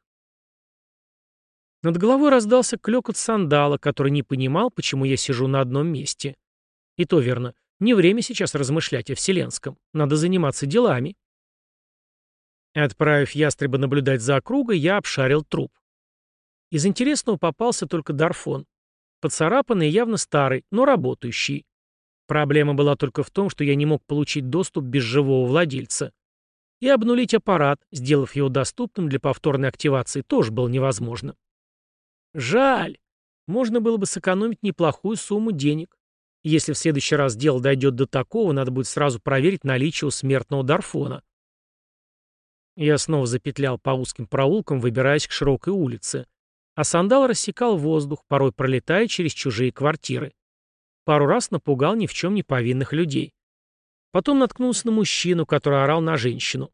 Над головой раздался клёкот сандала, который не понимал, почему я сижу на одном месте. И то верно, не время сейчас размышлять о вселенском. Надо заниматься делами. Отправив ястреба наблюдать за округой, я обшарил труп. Из интересного попался только Дарфон. Поцарапанный явно старый, но работающий. Проблема была только в том, что я не мог получить доступ без живого владельца. И обнулить аппарат, сделав его доступным для повторной активации, тоже было невозможно. Жаль. Можно было бы сэкономить неплохую сумму денег. Если в следующий раз дело дойдет до такого, надо будет сразу проверить наличие у смертного Дарфона. Я снова запетлял по узким проулкам, выбираясь к широкой улице. А сандал рассекал воздух, порой пролетая через чужие квартиры. Пару раз напугал ни в чем не повинных людей. Потом наткнулся на мужчину, который орал на женщину.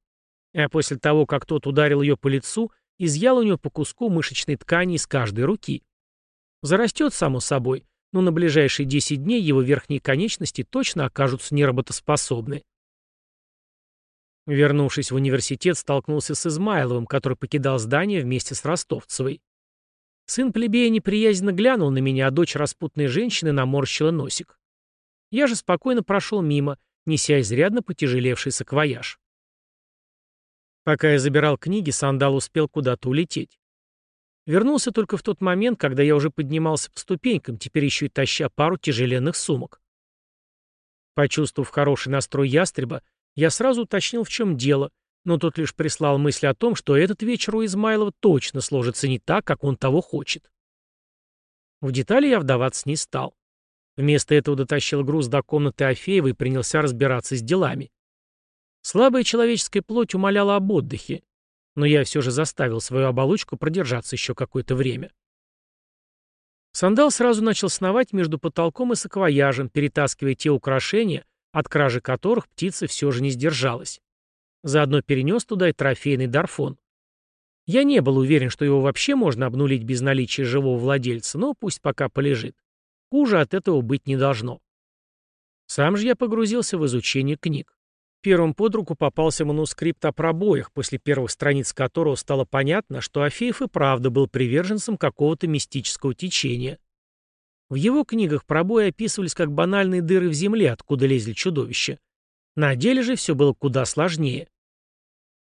А после того, как тот ударил ее по лицу, изъял у него по куску мышечной ткани из каждой руки. Зарастет, само собой, но на ближайшие 10 дней его верхние конечности точно окажутся неработоспособны. Вернувшись в университет, столкнулся с Измайловым, который покидал здание вместе с Ростовцевой. Сын плебея неприязненно глянул на меня, а дочь распутной женщины наморщила носик. Я же спокойно прошел мимо, неся изрядно потяжелевший саквояж. Пока я забирал книги, сандал успел куда-то улететь. Вернулся только в тот момент, когда я уже поднимался по ступенькам, теперь еще и таща пару тяжеленных сумок. Почувствовав хороший настрой ястреба, я сразу уточнил, в чем дело, но тот лишь прислал мысль о том, что этот вечер у Измайлова точно сложится не так, как он того хочет. В детали я вдаваться не стал. Вместо этого дотащил груз до комнаты Афеева и принялся разбираться с делами. Слабая человеческая плоть умоляла об отдыхе, но я все же заставил свою оболочку продержаться еще какое-то время. Сандал сразу начал сновать между потолком и саквояжем, перетаскивая те украшения, от кражи которых птица все же не сдержалась. Заодно перенес туда и трофейный дарфон. Я не был уверен, что его вообще можно обнулить без наличия живого владельца, но пусть пока полежит. Хуже от этого быть не должно. Сам же я погрузился в изучение книг. Первым под руку попался манускрипт о пробоях, после первых страниц которого стало понятно, что Афеев и правда был приверженцем какого-то мистического течения. В его книгах пробои описывались как банальные дыры в земле, откуда лезли чудовища. На деле же все было куда сложнее.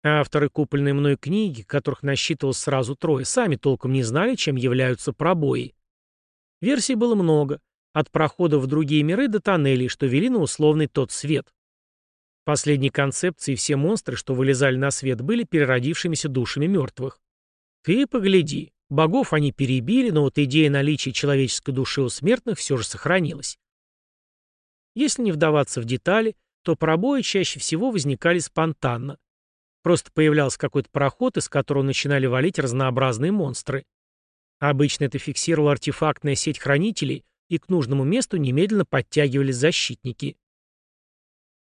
Авторы купленной мной книги, которых насчитывалось сразу трое, сами толком не знали, чем являются пробои. Версий было много, от прохода в другие миры до тоннелей, что вели на условный тот свет. Последней концепции все монстры, что вылезали на свет, были переродившимися душами мертвых. Ты погляди, богов они перебили, но вот идея наличия человеческой души у смертных все же сохранилась. Если не вдаваться в детали, то пробои чаще всего возникали спонтанно. Просто появлялся какой-то проход, из которого начинали валить разнообразные монстры. Обычно это фиксировала артефактная сеть хранителей, и к нужному месту немедленно подтягивались защитники.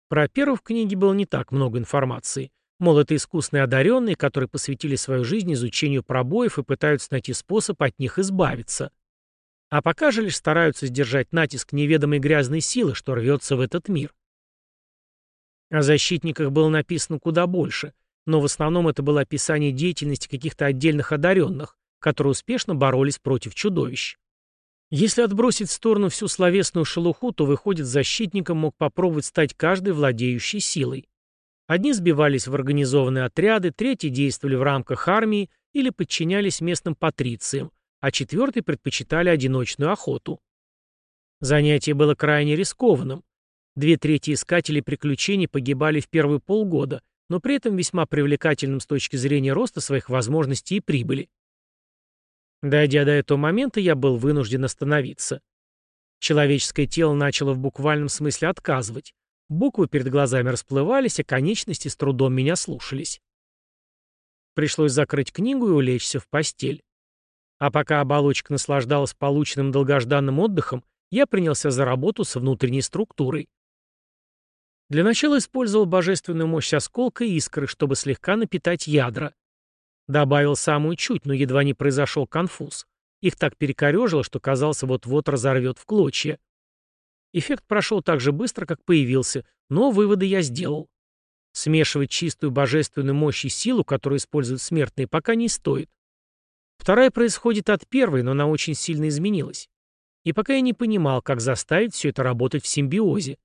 Про первых в книге было не так много информации. Мол, это искусные одаренные, которые посвятили свою жизнь изучению пробоев и пытаются найти способ от них избавиться. А пока же лишь стараются сдержать натиск неведомой грязной силы, что рвется в этот мир. О защитниках было написано куда больше, но в основном это было описание деятельности каких-то отдельных одаренных, которые успешно боролись против чудовищ. Если отбросить в сторону всю словесную шелуху, то, выходит, защитником мог попробовать стать каждый владеющий силой. Одни сбивались в организованные отряды, третьи действовали в рамках армии или подчинялись местным патрициям, а четвертые предпочитали одиночную охоту. Занятие было крайне рискованным. Две трети искателей приключений погибали в первые полгода, но при этом весьма привлекательным с точки зрения роста своих возможностей и прибыли. Дойдя до этого момента, я был вынужден остановиться. Человеческое тело начало в буквальном смысле отказывать. Буквы перед глазами расплывались, а конечности с трудом меня слушались. Пришлось закрыть книгу и улечься в постель. А пока оболочка наслаждалась полученным долгожданным отдыхом, я принялся за работу с внутренней структурой. Для начала использовал божественную мощь осколка и искры, чтобы слегка напитать ядра. Добавил самую чуть, но едва не произошел конфуз. Их так перекорежило, что казалось, вот-вот разорвет в клочья. Эффект прошел так же быстро, как появился, но выводы я сделал. Смешивать чистую божественную мощь и силу, которую используют смертные, пока не стоит. Вторая происходит от первой, но она очень сильно изменилась. И пока я не понимал, как заставить все это работать в симбиозе.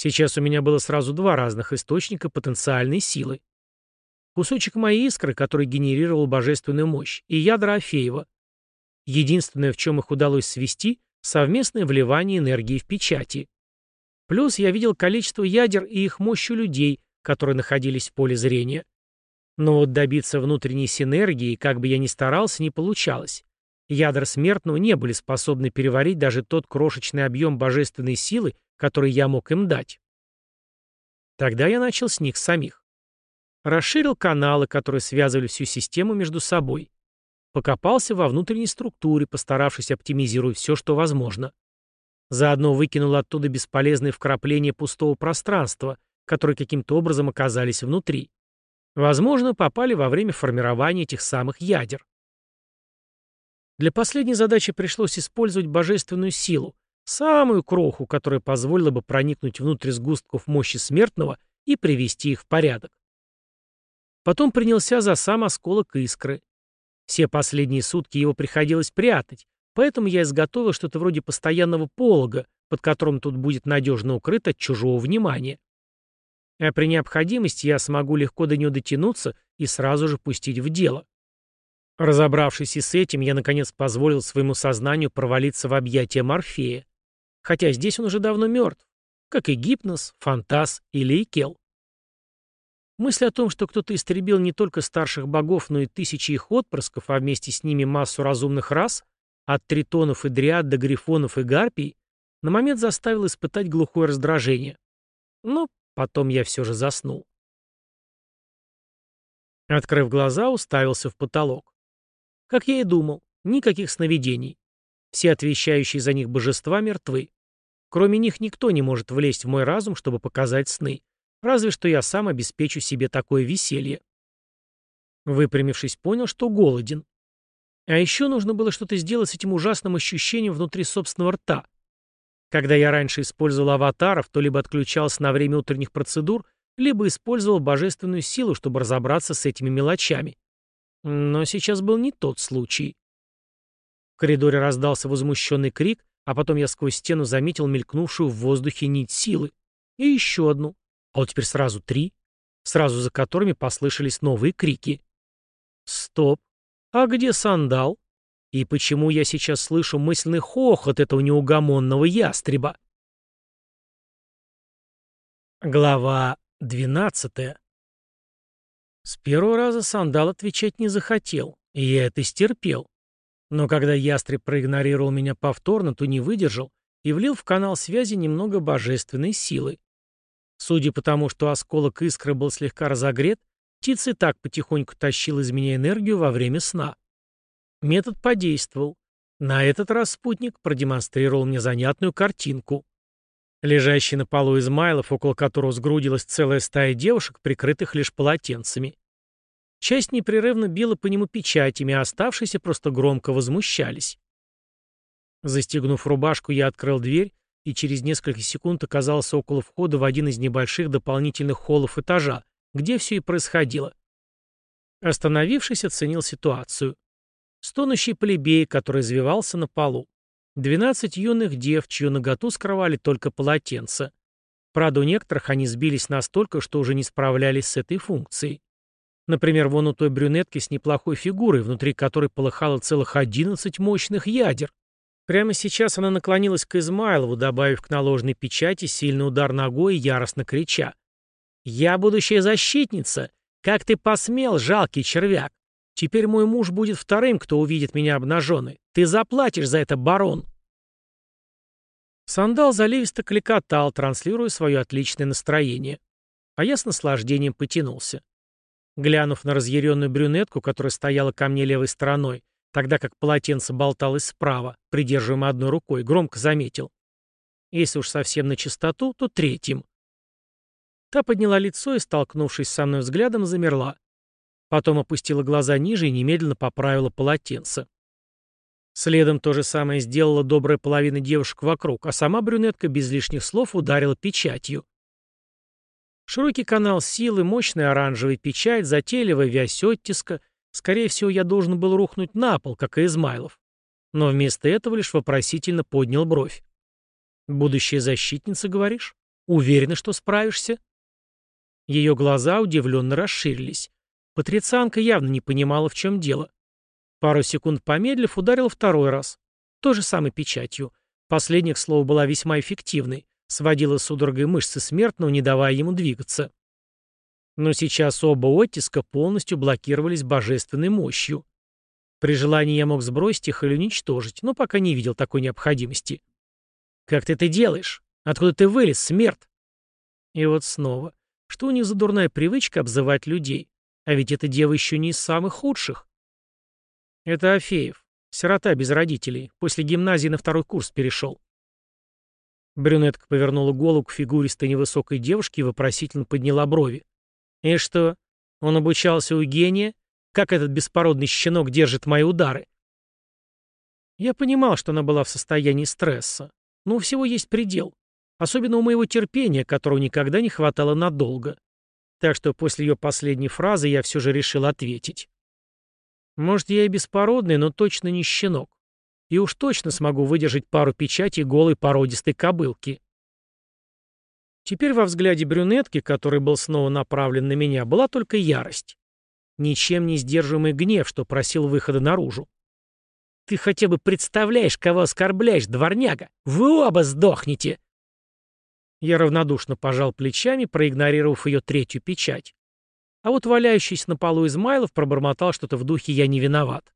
Сейчас у меня было сразу два разных источника потенциальной силы. Кусочек моей искры, который генерировал божественную мощь, и ядра Афеева. Единственное, в чем их удалось свести, совместное вливание энергии в печати. Плюс я видел количество ядер и их мощь у людей, которые находились в поле зрения. Но вот добиться внутренней синергии, как бы я ни старался, не получалось. Ядра смертного не были способны переварить даже тот крошечный объем божественной силы, который я мог им дать. Тогда я начал с них самих. Расширил каналы, которые связывали всю систему между собой. Покопался во внутренней структуре, постаравшись оптимизировать все, что возможно. Заодно выкинул оттуда бесполезные вкрапления пустого пространства, которые каким-то образом оказались внутри. Возможно, попали во время формирования этих самых ядер. Для последней задачи пришлось использовать божественную силу, самую кроху, которая позволила бы проникнуть внутрь сгустков мощи смертного и привести их в порядок. Потом принялся за сам осколок искры. Все последние сутки его приходилось прятать, поэтому я изготовил что-то вроде постоянного полога, под которым тут будет надежно укрыт от чужого внимания а при необходимости я смогу легко до нее дотянуться и сразу же пустить в дело. Разобравшись и с этим, я наконец позволил своему сознанию провалиться в объятия Морфея. Хотя здесь он уже давно мертв, как и Гипнос, Фантаз или Икел. Мысль о том, что кто-то истребил не только старших богов, но и тысячи их отпрысков, а вместе с ними массу разумных рас, от тритонов и дриад до грифонов и гарпий, на момент заставил испытать глухое раздражение. Но Потом я все же заснул. Открыв глаза, уставился в потолок. Как я и думал, никаких сновидений. Все отвечающие за них божества мертвы. Кроме них никто не может влезть в мой разум, чтобы показать сны. Разве что я сам обеспечу себе такое веселье. Выпрямившись, понял, что голоден. А еще нужно было что-то сделать с этим ужасным ощущением внутри собственного рта. Когда я раньше использовал аватаров, то либо отключался на время утренних процедур, либо использовал божественную силу, чтобы разобраться с этими мелочами. Но сейчас был не тот случай. В коридоре раздался возмущенный крик, а потом я сквозь стену заметил мелькнувшую в воздухе нить силы. И еще одну. А вот теперь сразу три, сразу за которыми послышались новые крики. Стоп. А где сандал? И почему я сейчас слышу мысленный хохот этого неугомонного ястреба? Глава двенадцатая. С первого раза сандал отвечать не захотел, и я это стерпел. Но когда ястреб проигнорировал меня повторно, то не выдержал и влил в канал связи немного божественной силы. Судя по тому, что осколок искры был слегка разогрет, птица и так потихоньку тащил из меня энергию во время сна. Метод подействовал. На этот раз спутник продемонстрировал мне занятную картинку. Лежащий на полу Измайлов, около которого сгрудилась целая стая девушек, прикрытых лишь полотенцами. Часть непрерывно била по нему печатями, а оставшиеся просто громко возмущались. Застегнув рубашку, я открыл дверь и через несколько секунд оказался около входа в один из небольших дополнительных холлов этажа, где все и происходило. Остановившись, оценил ситуацию. Стонущий плебей, который извивался на полу. Двенадцать юных дев, чью наготу скрывали только полотенца. Правда, у некоторых они сбились настолько, что уже не справлялись с этой функцией. Например, вон у той брюнетки с неплохой фигурой, внутри которой полыхало целых одиннадцать мощных ядер. Прямо сейчас она наклонилась к Измайлову, добавив к наложенной печати сильный удар ногой и яростно крича. «Я будущая защитница! Как ты посмел, жалкий червяк! Теперь мой муж будет вторым, кто увидит меня обнаженной. Ты заплатишь за это, барон!» Сандал заливисто кликотал, транслируя свое отличное настроение. А я с наслаждением потянулся. Глянув на разъяренную брюнетку, которая стояла ко мне левой стороной, тогда как полотенце болталось справа, придерживаемое одной рукой, громко заметил. Если уж совсем на чистоту, то третьим. Та подняла лицо и, столкнувшись со мной взглядом, замерла. Потом опустила глаза ниже и немедленно поправила полотенце. Следом то же самое сделала добрая половина девушек вокруг, а сама брюнетка без лишних слов ударила печатью. Широкий канал силы, мощная оранжевая печать, затейливая вязь оттиска. Скорее всего, я должен был рухнуть на пол, как и Измайлов. Но вместо этого лишь вопросительно поднял бровь. «Будущая защитница, говоришь? Уверена, что справишься?» Ее глаза удивленно расширились. Патрицианка явно не понимала, в чем дело. Пару секунд помедлив, ударил второй раз. То же самой печатью. Последних слов была весьма эффективной сводила судорогой мышцы смертного, не давая ему двигаться. Но сейчас оба оттиска полностью блокировались божественной мощью. При желании я мог сбросить их или уничтожить, но пока не видел такой необходимости. «Как ты это делаешь? Откуда ты вылез, смерть?» И вот снова. Что у них за дурная привычка обзывать людей? А ведь эта дева еще не из самых худших. Это Афеев. Сирота без родителей. После гимназии на второй курс перешел. Брюнетка повернула голову к фигуристой невысокой девушке и вопросительно подняла брови. «И что? Он обучался у гения? Как этот беспородный щенок держит мои удары?» Я понимал, что она была в состоянии стресса. Но у всего есть предел. Особенно у моего терпения, которого никогда не хватало надолго. Так что после ее последней фразы я все же решил ответить. Может, я и беспородный, но точно не щенок и уж точно смогу выдержать пару печатей голой породистой кобылки. Теперь во взгляде брюнетки, который был снова направлен на меня, была только ярость. Ничем не сдерживаемый гнев, что просил выхода наружу. «Ты хотя бы представляешь, кого оскорбляешь, дворняга? Вы оба сдохнете!» Я равнодушно пожал плечами, проигнорировав ее третью печать. А вот валяющийся на полу Измайлов пробормотал что-то в духе «я не виноват».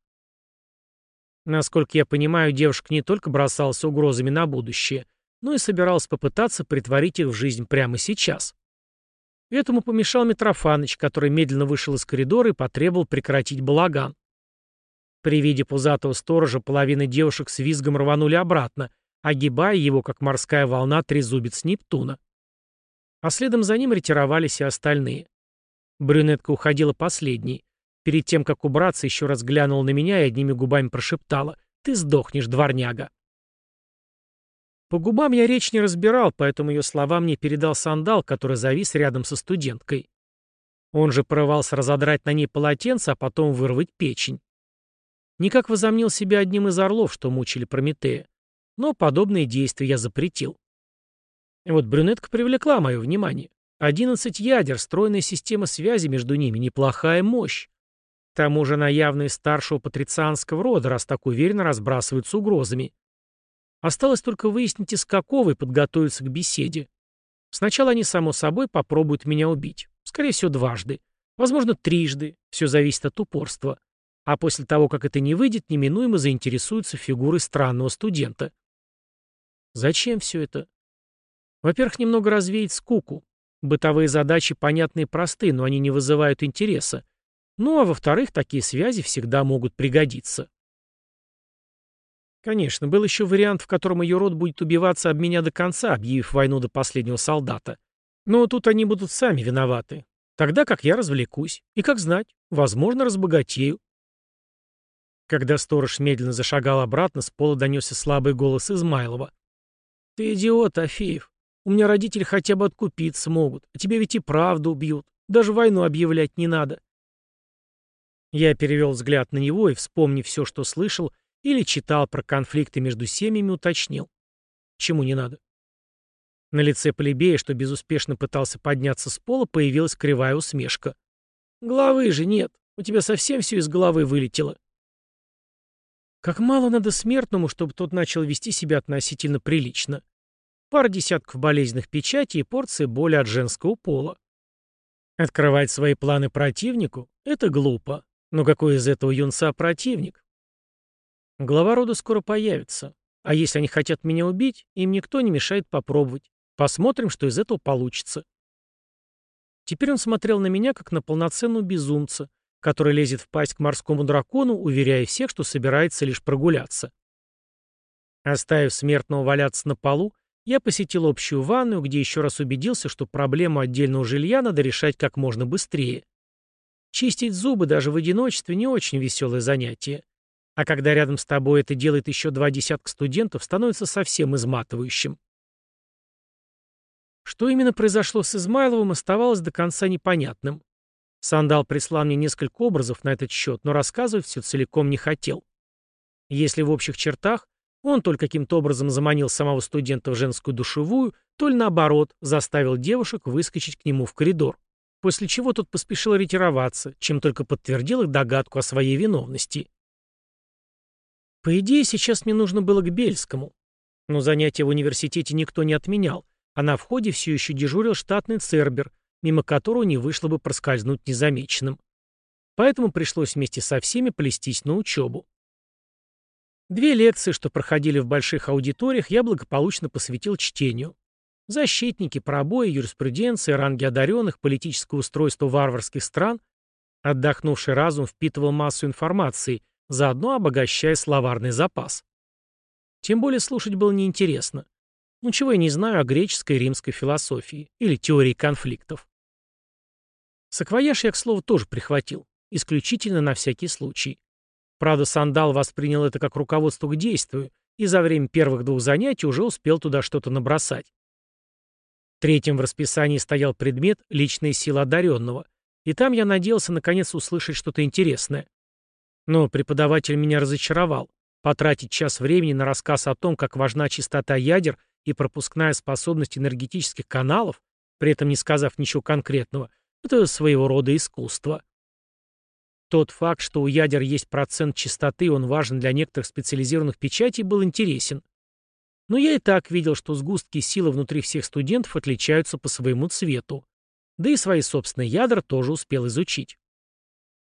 Насколько я понимаю, девушка не только бросалась угрозами на будущее, но и собиралась попытаться притворить их в жизнь прямо сейчас. Этому помешал Митрофаныч, который медленно вышел из коридора и потребовал прекратить балаган. При виде пузатого сторожа половина девушек с визгом рванули обратно, огибая его, как морская волна, трезубец Нептуна. А следом за ним ретировались и остальные. Брюнетка уходила последней. Перед тем, как убраться, еще раз глянула на меня и одними губами прошептала «Ты сдохнешь, дворняга». По губам я речь не разбирал, поэтому ее слова мне передал сандал, который завис рядом со студенткой. Он же порывался разодрать на ней полотенце, а потом вырвать печень. Никак возомнил себя одним из орлов, что мучили Прометея. Но подобные действия я запретил. И вот брюнетка привлекла мое внимание. Одиннадцать ядер, стройная система связи между ними, неплохая мощь. К тому же она явно из старшего патрицианского рода, раз так уверенно разбрасываются угрозами. Осталось только выяснить, из какого и подготовиться к беседе. Сначала они, само собой, попробуют меня убить. Скорее всего, дважды. Возможно, трижды. Все зависит от упорства. А после того, как это не выйдет, неминуемо заинтересуются фигурой странного студента. Зачем все это? Во-первых, немного развеять скуку. Бытовые задачи понятны и просты, но они не вызывают интереса. Ну а во-вторых, такие связи всегда могут пригодиться. Конечно, был еще вариант, в котором ее род будет убиваться об меня до конца, объявив войну до последнего солдата. Но тут они будут сами виноваты. Тогда как я развлекусь. И как знать, возможно, разбогатею. Когда сторож медленно зашагал обратно, с пола донесся слабый голос Измайлова. «Ты идиот, Афеев. У меня родители хотя бы откупиться могут, а тебе ведь и правду убьют. Даже войну объявлять не надо. Я перевел взгляд на него и, вспомнив все, что слышал, или читал про конфликты между семьями, уточнил. Чему не надо? На лице плебея, что безуспешно пытался подняться с пола, появилась кривая усмешка. «Головы же нет. У тебя совсем все из головы вылетело». Как мало надо смертному, чтобы тот начал вести себя относительно прилично. Пара десятков болезненных печатей и порция боли от женского пола. Открывать свои планы противнику — это глупо. Но какой из этого юнца противник? Глава рода скоро появится. А если они хотят меня убить, им никто не мешает попробовать. Посмотрим, что из этого получится. Теперь он смотрел на меня, как на полноценного безумца, который лезет в пасть к морскому дракону, уверяя всех, что собирается лишь прогуляться. Оставив смертного валяться на полу, я посетил общую ванную, где еще раз убедился, что проблему отдельного жилья надо решать как можно быстрее. Чистить зубы даже в одиночестве не очень веселое занятие. А когда рядом с тобой это делает еще два десятка студентов, становится совсем изматывающим. Что именно произошло с Измайловым, оставалось до конца непонятным. Сандал прислал мне несколько образов на этот счет, но рассказывать все целиком не хотел. Если в общих чертах, он то ли каким-то образом заманил самого студента в женскую душевую, то ли наоборот, заставил девушек выскочить к нему в коридор, после чего тот поспешил ретироваться, чем только подтвердил их догадку о своей виновности. По идее, сейчас мне нужно было к Бельскому, но занятия в университете никто не отменял, а на входе все еще дежурил штатный цербер, мимо которого не вышло бы проскользнуть незамеченным. Поэтому пришлось вместе со всеми плестись на учебу. Две лекции, что проходили в больших аудиториях, я благополучно посвятил чтению. Защитники, пробои, юриспруденция, ранги одаренных, политическое устройство варварских стран. Отдохнувший разум впитывал массу информации, заодно обогащая словарный запас. Тем более слушать было неинтересно. Ну чего я не знаю о греческой и римской философии или теории конфликтов. Саквояж я, к слову, тоже прихватил, исключительно на всякий случай. Правда, Сандал воспринял это как руководство к действию и за время первых двух занятий уже успел туда что-то набросать. Третьим в расписании стоял предмет «Личные силы одаренного», и там я надеялся наконец услышать что-то интересное. Но преподаватель меня разочаровал. Потратить час времени на рассказ о том, как важна чистота ядер и пропускная способность энергетических каналов, при этом не сказав ничего конкретного, это своего рода искусство. Тот факт, что у ядер есть процент чистоты, он важен для некоторых специализированных печатей, был интересен. Но я и так видел, что сгустки силы внутри всех студентов отличаются по своему цвету. Да и свои собственные ядра тоже успел изучить.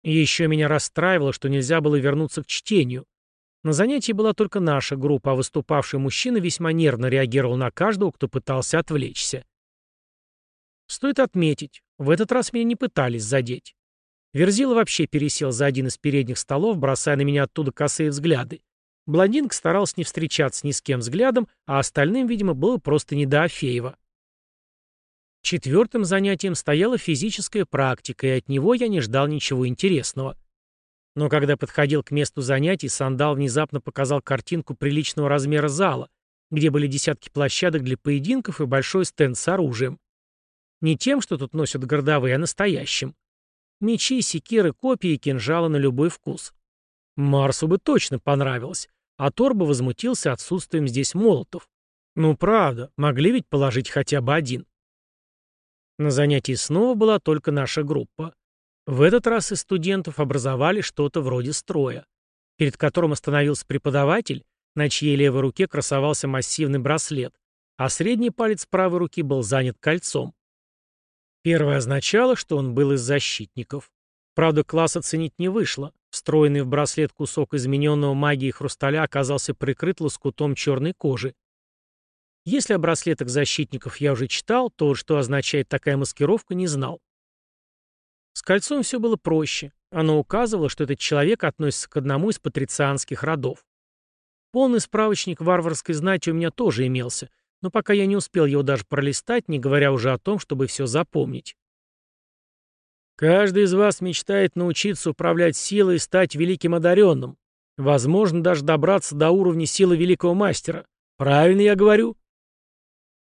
И еще меня расстраивало, что нельзя было вернуться к чтению. На занятии была только наша группа, а выступавший мужчина весьма нервно реагировал на каждого, кто пытался отвлечься. Стоит отметить, в этот раз меня не пытались задеть. Верзила вообще пересел за один из передних столов, бросая на меня оттуда косые взгляды. Блондинка старался не встречаться ни с кем взглядом, а остальным, видимо, было просто не до Афеева. Четвертым занятием стояла физическая практика, и от него я не ждал ничего интересного. Но когда подходил к месту занятий, Сандал внезапно показал картинку приличного размера зала, где были десятки площадок для поединков и большой стенд с оружием. Не тем, что тут носят городовые, а настоящим. Мечи, секиры, копья и кинжалы на любой вкус. Марсу бы точно понравилось, а Тор бы возмутился отсутствием здесь молотов. Ну правда, могли ведь положить хотя бы один. На занятии снова была только наша группа. В этот раз из студентов образовали что-то вроде строя, перед которым остановился преподаватель, на чьей левой руке красовался массивный браслет, а средний палец правой руки был занят кольцом. Первое означало, что он был из защитников. Правда, класс оценить не вышло. Встроенный в браслет кусок измененного магии хрусталя оказался прикрыт лоскутом черной кожи. Если о браслетах защитников я уже читал, то, что означает такая маскировка, не знал. С кольцом все было проще. Оно указывало, что этот человек относится к одному из патрицианских родов. Полный справочник варварской знати у меня тоже имелся, но пока я не успел его даже пролистать, не говоря уже о том, чтобы все запомнить. Каждый из вас мечтает научиться управлять силой и стать великим одаренным. Возможно, даже добраться до уровня силы великого мастера. Правильно я говорю?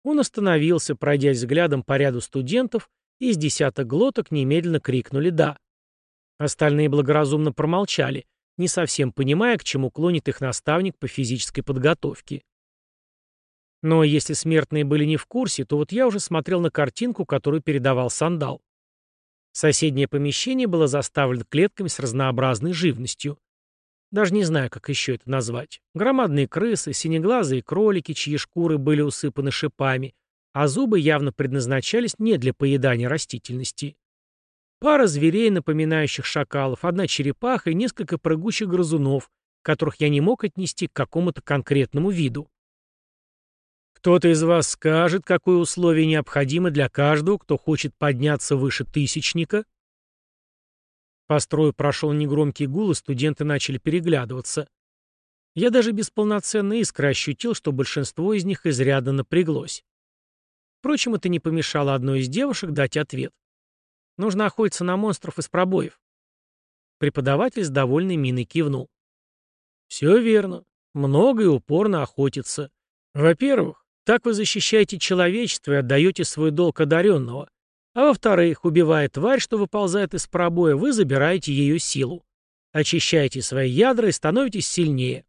Он остановился, пройдясь взглядом по ряду студентов, и из десяток глоток немедленно крикнули «да». Остальные благоразумно промолчали, не совсем понимая, к чему клонит их наставник по физической подготовке. Но если смертные были не в курсе, то вот я уже смотрел на картинку, которую передавал Сандал. Соседнее помещение было заставлено клетками с разнообразной живностью. Даже не знаю, как еще это назвать. Громадные крысы, синеглазые кролики, чьи шкуры были усыпаны шипами, а зубы явно предназначались не для поедания растительности. Пара зверей, напоминающих шакалов, одна черепаха и несколько прыгучих грызунов, которых я не мог отнести к какому-то конкретному виду. Кто-то из вас скажет, какое условие необходимо для каждого, кто хочет подняться выше тысячника? По строю прошел негромкий гул, и студенты начали переглядываться. Я даже без полноценной искры ощутил, что большинство из них изрядно напряглось. Впрочем, это не помешало одной из девушек дать ответ. Нужно охотиться на монстров из пробоев. Преподаватель с довольной миной кивнул. Все верно. Много и упорно охотиться. Во-первых, так вы защищаете человечество и отдаете свой долг одаренного. А во-вторых, убивая тварь, что выползает из пробоя, вы забираете ее силу. Очищаете свои ядра и становитесь сильнее.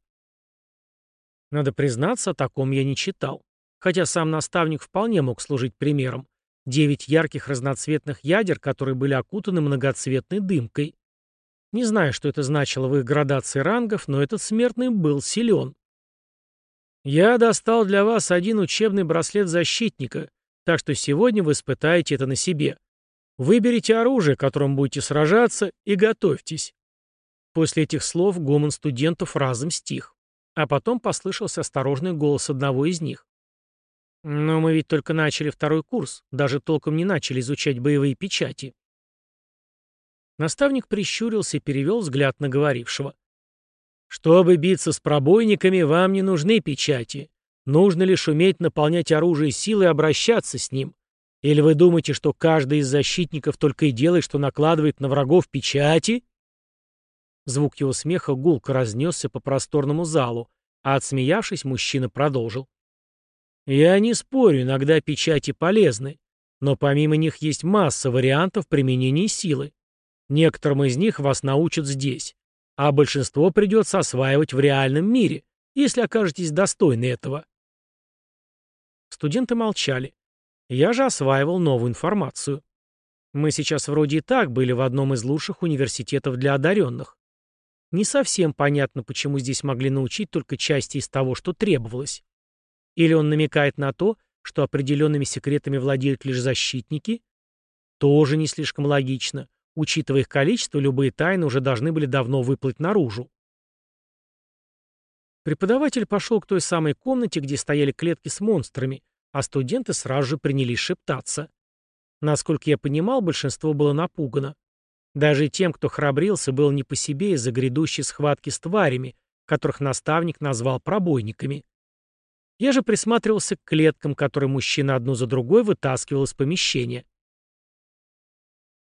Надо признаться, о таком я не читал. Хотя сам наставник вполне мог служить примером. Девять ярких разноцветных ядер, которые были окутаны многоцветной дымкой. Не знаю, что это значило в их градации рангов, но этот смертный был силен. Я достал для вас один учебный браслет защитника, так что сегодня вы испытаете это на себе. Выберите оружие, которым будете сражаться, и готовьтесь. После этих слов гомон студентов разом стих. А потом послышался осторожный голос одного из них. «Но мы ведь только начали второй курс, даже толком не начали изучать боевые печати». Наставник прищурился и перевел взгляд на говорившего. «Чтобы биться с пробойниками, вам не нужны печати. Нужно лишь уметь наполнять оружие силой и обращаться с ним. Или вы думаете, что каждый из защитников только и делает, что накладывает на врагов печати?» Звук его смеха гулко разнесся по просторному залу, а отсмеявшись, мужчина продолжил. «Я не спорю, иногда печати полезны, но помимо них есть масса вариантов применения силы. Некоторым из них вас научат здесь, а большинство придется осваивать в реальном мире, если окажетесь достойны этого». Студенты молчали. Я же осваивал новую информацию. Мы сейчас вроде и так были в одном из лучших университетов для одаренных. Не совсем понятно, почему здесь могли научить только части из того, что требовалось. Или он намекает на то, что определенными секретами владеют лишь защитники? Тоже не слишком логично. Учитывая их количество, любые тайны уже должны были давно выплыть наружу. Преподаватель пошел к той самой комнате, где стояли клетки с монстрами, а студенты сразу же принялись шептаться. Насколько я понимал, большинство было напугано. Даже тем, кто храбрился, было не по себе из-за грядущей схватки с тварями, которых наставник назвал пробойниками. Я же присматривался к клеткам, которые мужчина одну за другой вытаскивал из помещения.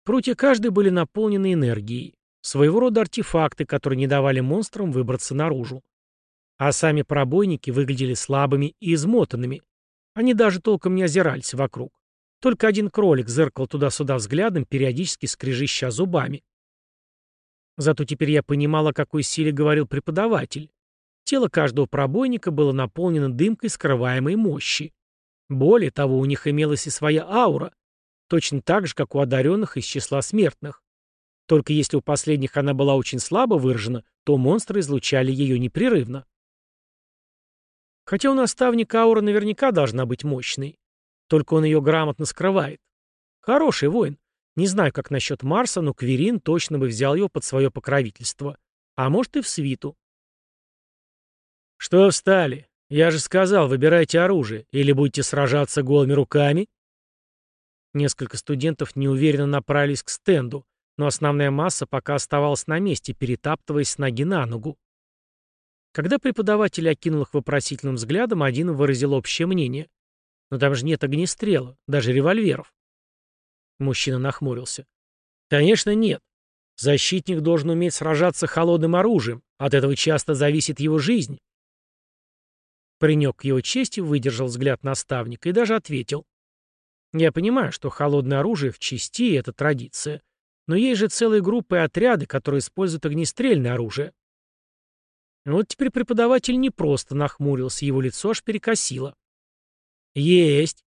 Прутья каждой были наполнены энергией, своего рода артефакты, которые не давали монстрам выбраться наружу. А сами пробойники выглядели слабыми и измотанными. Они даже толком не озирались вокруг. Только один кролик зыркал туда-сюда взглядом, периодически скрежеща зубами. Зато теперь я понимал, о какой силе говорил преподаватель. Тело каждого пробойника было наполнено дымкой скрываемой мощи. Более того, у них имелась и своя аура, точно так же, как у одаренных из числа смертных. Только если у последних она была очень слабо выражена, то монстры излучали ее непрерывно. Хотя у наставника аура наверняка должна быть мощной. Только он ее грамотно скрывает. Хороший воин. Не знаю, как насчет Марса, но Кверин точно бы взял его под свое покровительство. А может и в свиту. «Что встали? Я же сказал, выбирайте оружие. Или будете сражаться голыми руками?» Несколько студентов неуверенно направились к стенду, но основная масса пока оставалась на месте, перетаптываясь с ноги на ногу. Когда преподаватель окинул их вопросительным взглядом, один выразил общее мнение. Но там же нет огнестрела, даже револьверов. Мужчина нахмурился. Конечно, нет. Защитник должен уметь сражаться холодным оружием. От этого часто зависит его жизнь. Паренек к его чести выдержал взгляд наставника и даже ответил. Я понимаю, что холодное оружие в части — это традиция. Но есть же целые группы и отряды, которые используют огнестрельное оружие. Вот теперь преподаватель не просто нахмурился, его лицо аж перекосило. Есть.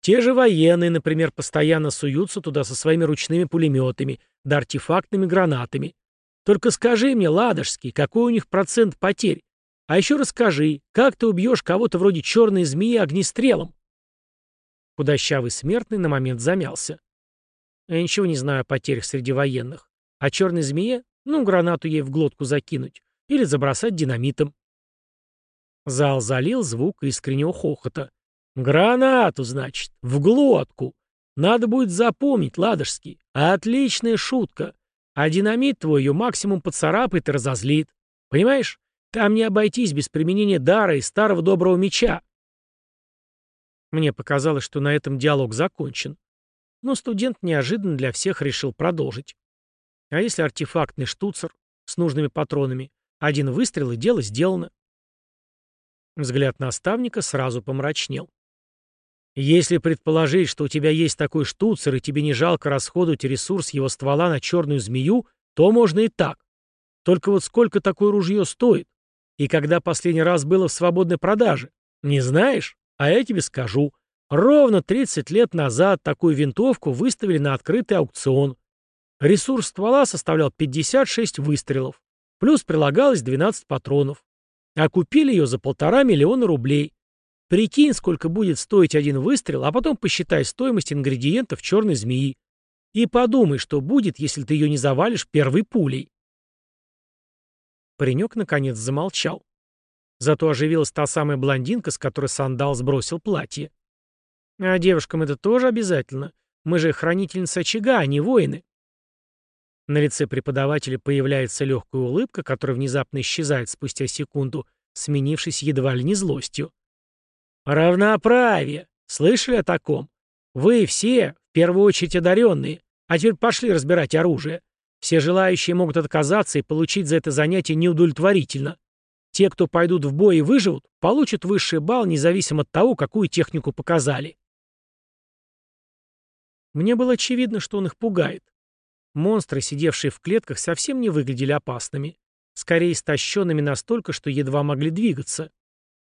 Те же военные, например, постоянно суются туда со своими ручными пулеметами, да артефактными гранатами. Только скажи мне, Ладожский, какой у них процент потерь? А еще расскажи, как ты убьешь кого-то вроде черной змеи огнестрелом? Худощавый смертный на момент замялся. Я ничего не знаю о потерях среди военных. А черной змее? Ну, гранату ей в глотку закинуть. Или забросать динамитом. Зал залил звук искреннего хохота. Гранату, значит, в глотку. Надо будет запомнить, Ладожский. Отличная шутка. А динамит твой ее максимум поцарапает и разозлит. Понимаешь? Там не обойтись без применения дара и старого доброго меча. Мне показалось, что на этом диалог закончен. Но студент неожиданно для всех решил продолжить. А если артефактный штуцер с нужными патронами? Один выстрел и дело сделано. Взгляд наставника сразу помрачнел. Если предположить, что у тебя есть такой штуцер, и тебе не жалко расходовать ресурс его ствола на черную змею, то можно и так. Только вот сколько такое ружье стоит? И когда последний раз было в свободной продаже? Не знаешь? А я тебе скажу. Ровно 30 лет назад такую винтовку выставили на открытый аукцион. Ресурс ствола составлял 56 выстрелов. Плюс прилагалось 12 патронов. А купили ее за полтора миллиона рублей. Прикинь, сколько будет стоить один выстрел, а потом посчитай стоимость ингредиентов черной змеи. И подумай, что будет, если ты ее не завалишь первой пулей. Паренек наконец замолчал. Зато оживилась та самая блондинка, с которой Сандал сбросил платье. А девушкам это тоже обязательно. Мы же хранительницы очага, а не воины. На лице преподавателя появляется легкая улыбка, которая внезапно исчезает спустя секунду, сменившись едва ли не злостью. «Равноправие! Слышали о таком? Вы все, в первую очередь одаренные, а теперь пошли разбирать оружие. Все желающие могут отказаться и получить за это занятие неудовлетворительно. Те, кто пойдут в бой и выживут, получат высший балл, независимо от того, какую технику показали». Мне было очевидно, что он их пугает. Монстры, сидевшие в клетках, совсем не выглядели опасными. Скорее, истощенными настолько, что едва могли двигаться.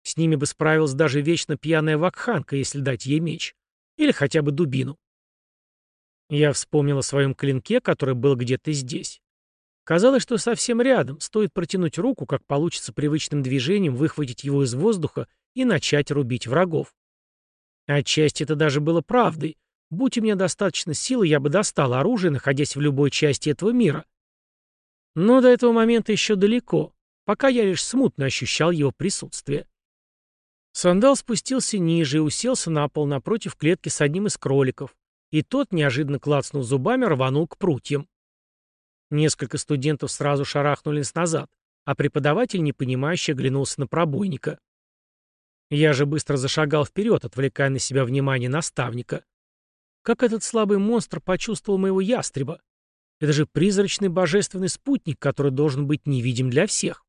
С ними бы справилась даже вечно пьяная вакханка, если дать ей меч. Или хотя бы дубину. Я вспомнил о своем клинке, который был где-то здесь. Казалось, что совсем рядом, стоит протянуть руку, как получится привычным движением выхватить его из воздуха и начать рубить врагов. Отчасти это даже было правдой. Будь у меня достаточно силы, я бы достал оружие, находясь в любой части этого мира. Но до этого момента еще далеко, пока я лишь смутно ощущал его присутствие. Сандал спустился ниже и уселся на пол напротив клетки с одним из кроликов, и тот, неожиданно клацнув зубами, рванул к прутьям. Несколько студентов сразу шарахнулись назад, а преподаватель, непонимающе, оглянулся на пробойника. Я же быстро зашагал вперед, отвлекая на себя внимание наставника. Как этот слабый монстр почувствовал моего ястреба? Это же призрачный божественный спутник, который должен быть невидим для всех.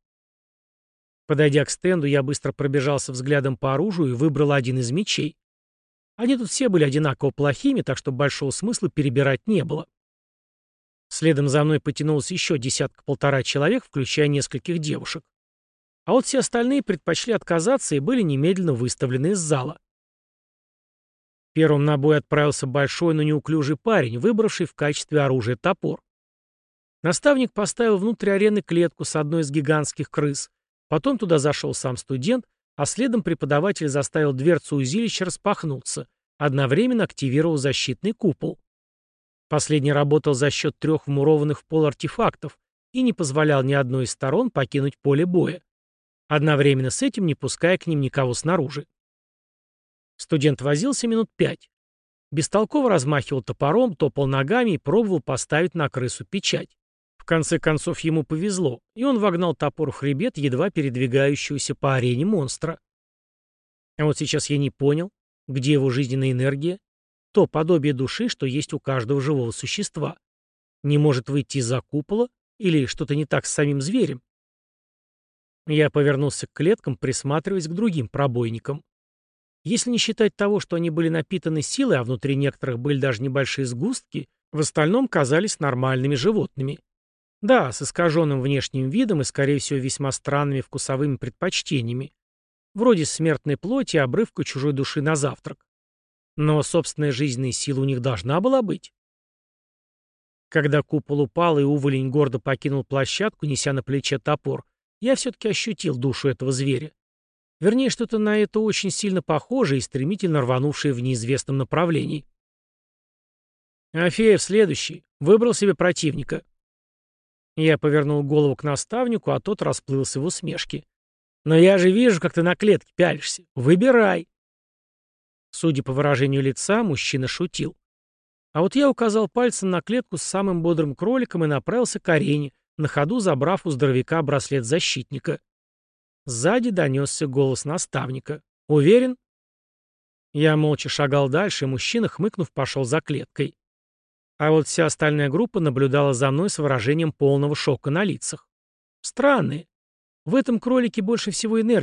Подойдя к стенду, я быстро пробежался взглядом по оружию и выбрал один из мечей. Они тут все были одинаково плохими, так что большого смысла перебирать не было. Следом за мной потянулось еще десятка-полтора человек, включая нескольких девушек. А вот все остальные предпочли отказаться и были немедленно выставлены из зала. Первым на бой отправился большой, но неуклюжий парень, выбравший в качестве оружия топор. Наставник поставил внутрь арены клетку с одной из гигантских крыс, Потом туда зашел сам студент, а следом преподаватель заставил дверцу узилища распахнуться, одновременно активировал защитный купол. Последний работал за счет трех вмурованных в пол артефактов и не позволял ни одной из сторон покинуть поле боя, одновременно с этим не пуская к ним никого снаружи. Студент возился минут пять. Бестолково размахивал топором, топал ногами и пробовал поставить на крысу печать конце концов ему повезло, и он вогнал топор в хребет едва передвигающегося по арене монстра. А вот сейчас я не понял, где его жизненная энергия, то подобие души, что есть у каждого живого существа. Не может выйти из-за купола или что-то не так с самим зверем? Я повернулся к клеткам, присматриваясь к другим пробойникам. Если не считать того, что они были напитаны силой, а внутри некоторых были даже небольшие сгустки, в остальном казались нормальными животными. Да, с искаженным внешним видом и, скорее всего, весьма странными вкусовыми предпочтениями. Вроде смертной плоти и обрывка чужой души на завтрак. Но собственная жизненная сила у них должна была быть. Когда купол упал и уволень гордо покинул площадку, неся на плече топор, я все-таки ощутил душу этого зверя. Вернее, что-то на это очень сильно похожее и стремительно рванувшее в неизвестном направлении. Афеев следующий. Выбрал себе противника. Я повернул голову к наставнику, а тот расплылся в усмешке. «Но я же вижу, как ты на клетке пялишься. Выбирай!» Судя по выражению лица, мужчина шутил. А вот я указал пальцем на клетку с самым бодрым кроликом и направился к арене, на ходу забрав у здоровяка браслет защитника. Сзади донесся голос наставника. «Уверен?» Я молча шагал дальше, и мужчина, хмыкнув, пошел за клеткой. А вот вся остальная группа наблюдала за мной с выражением полного шока на лицах. Странные. В этом кролике больше всего энергии.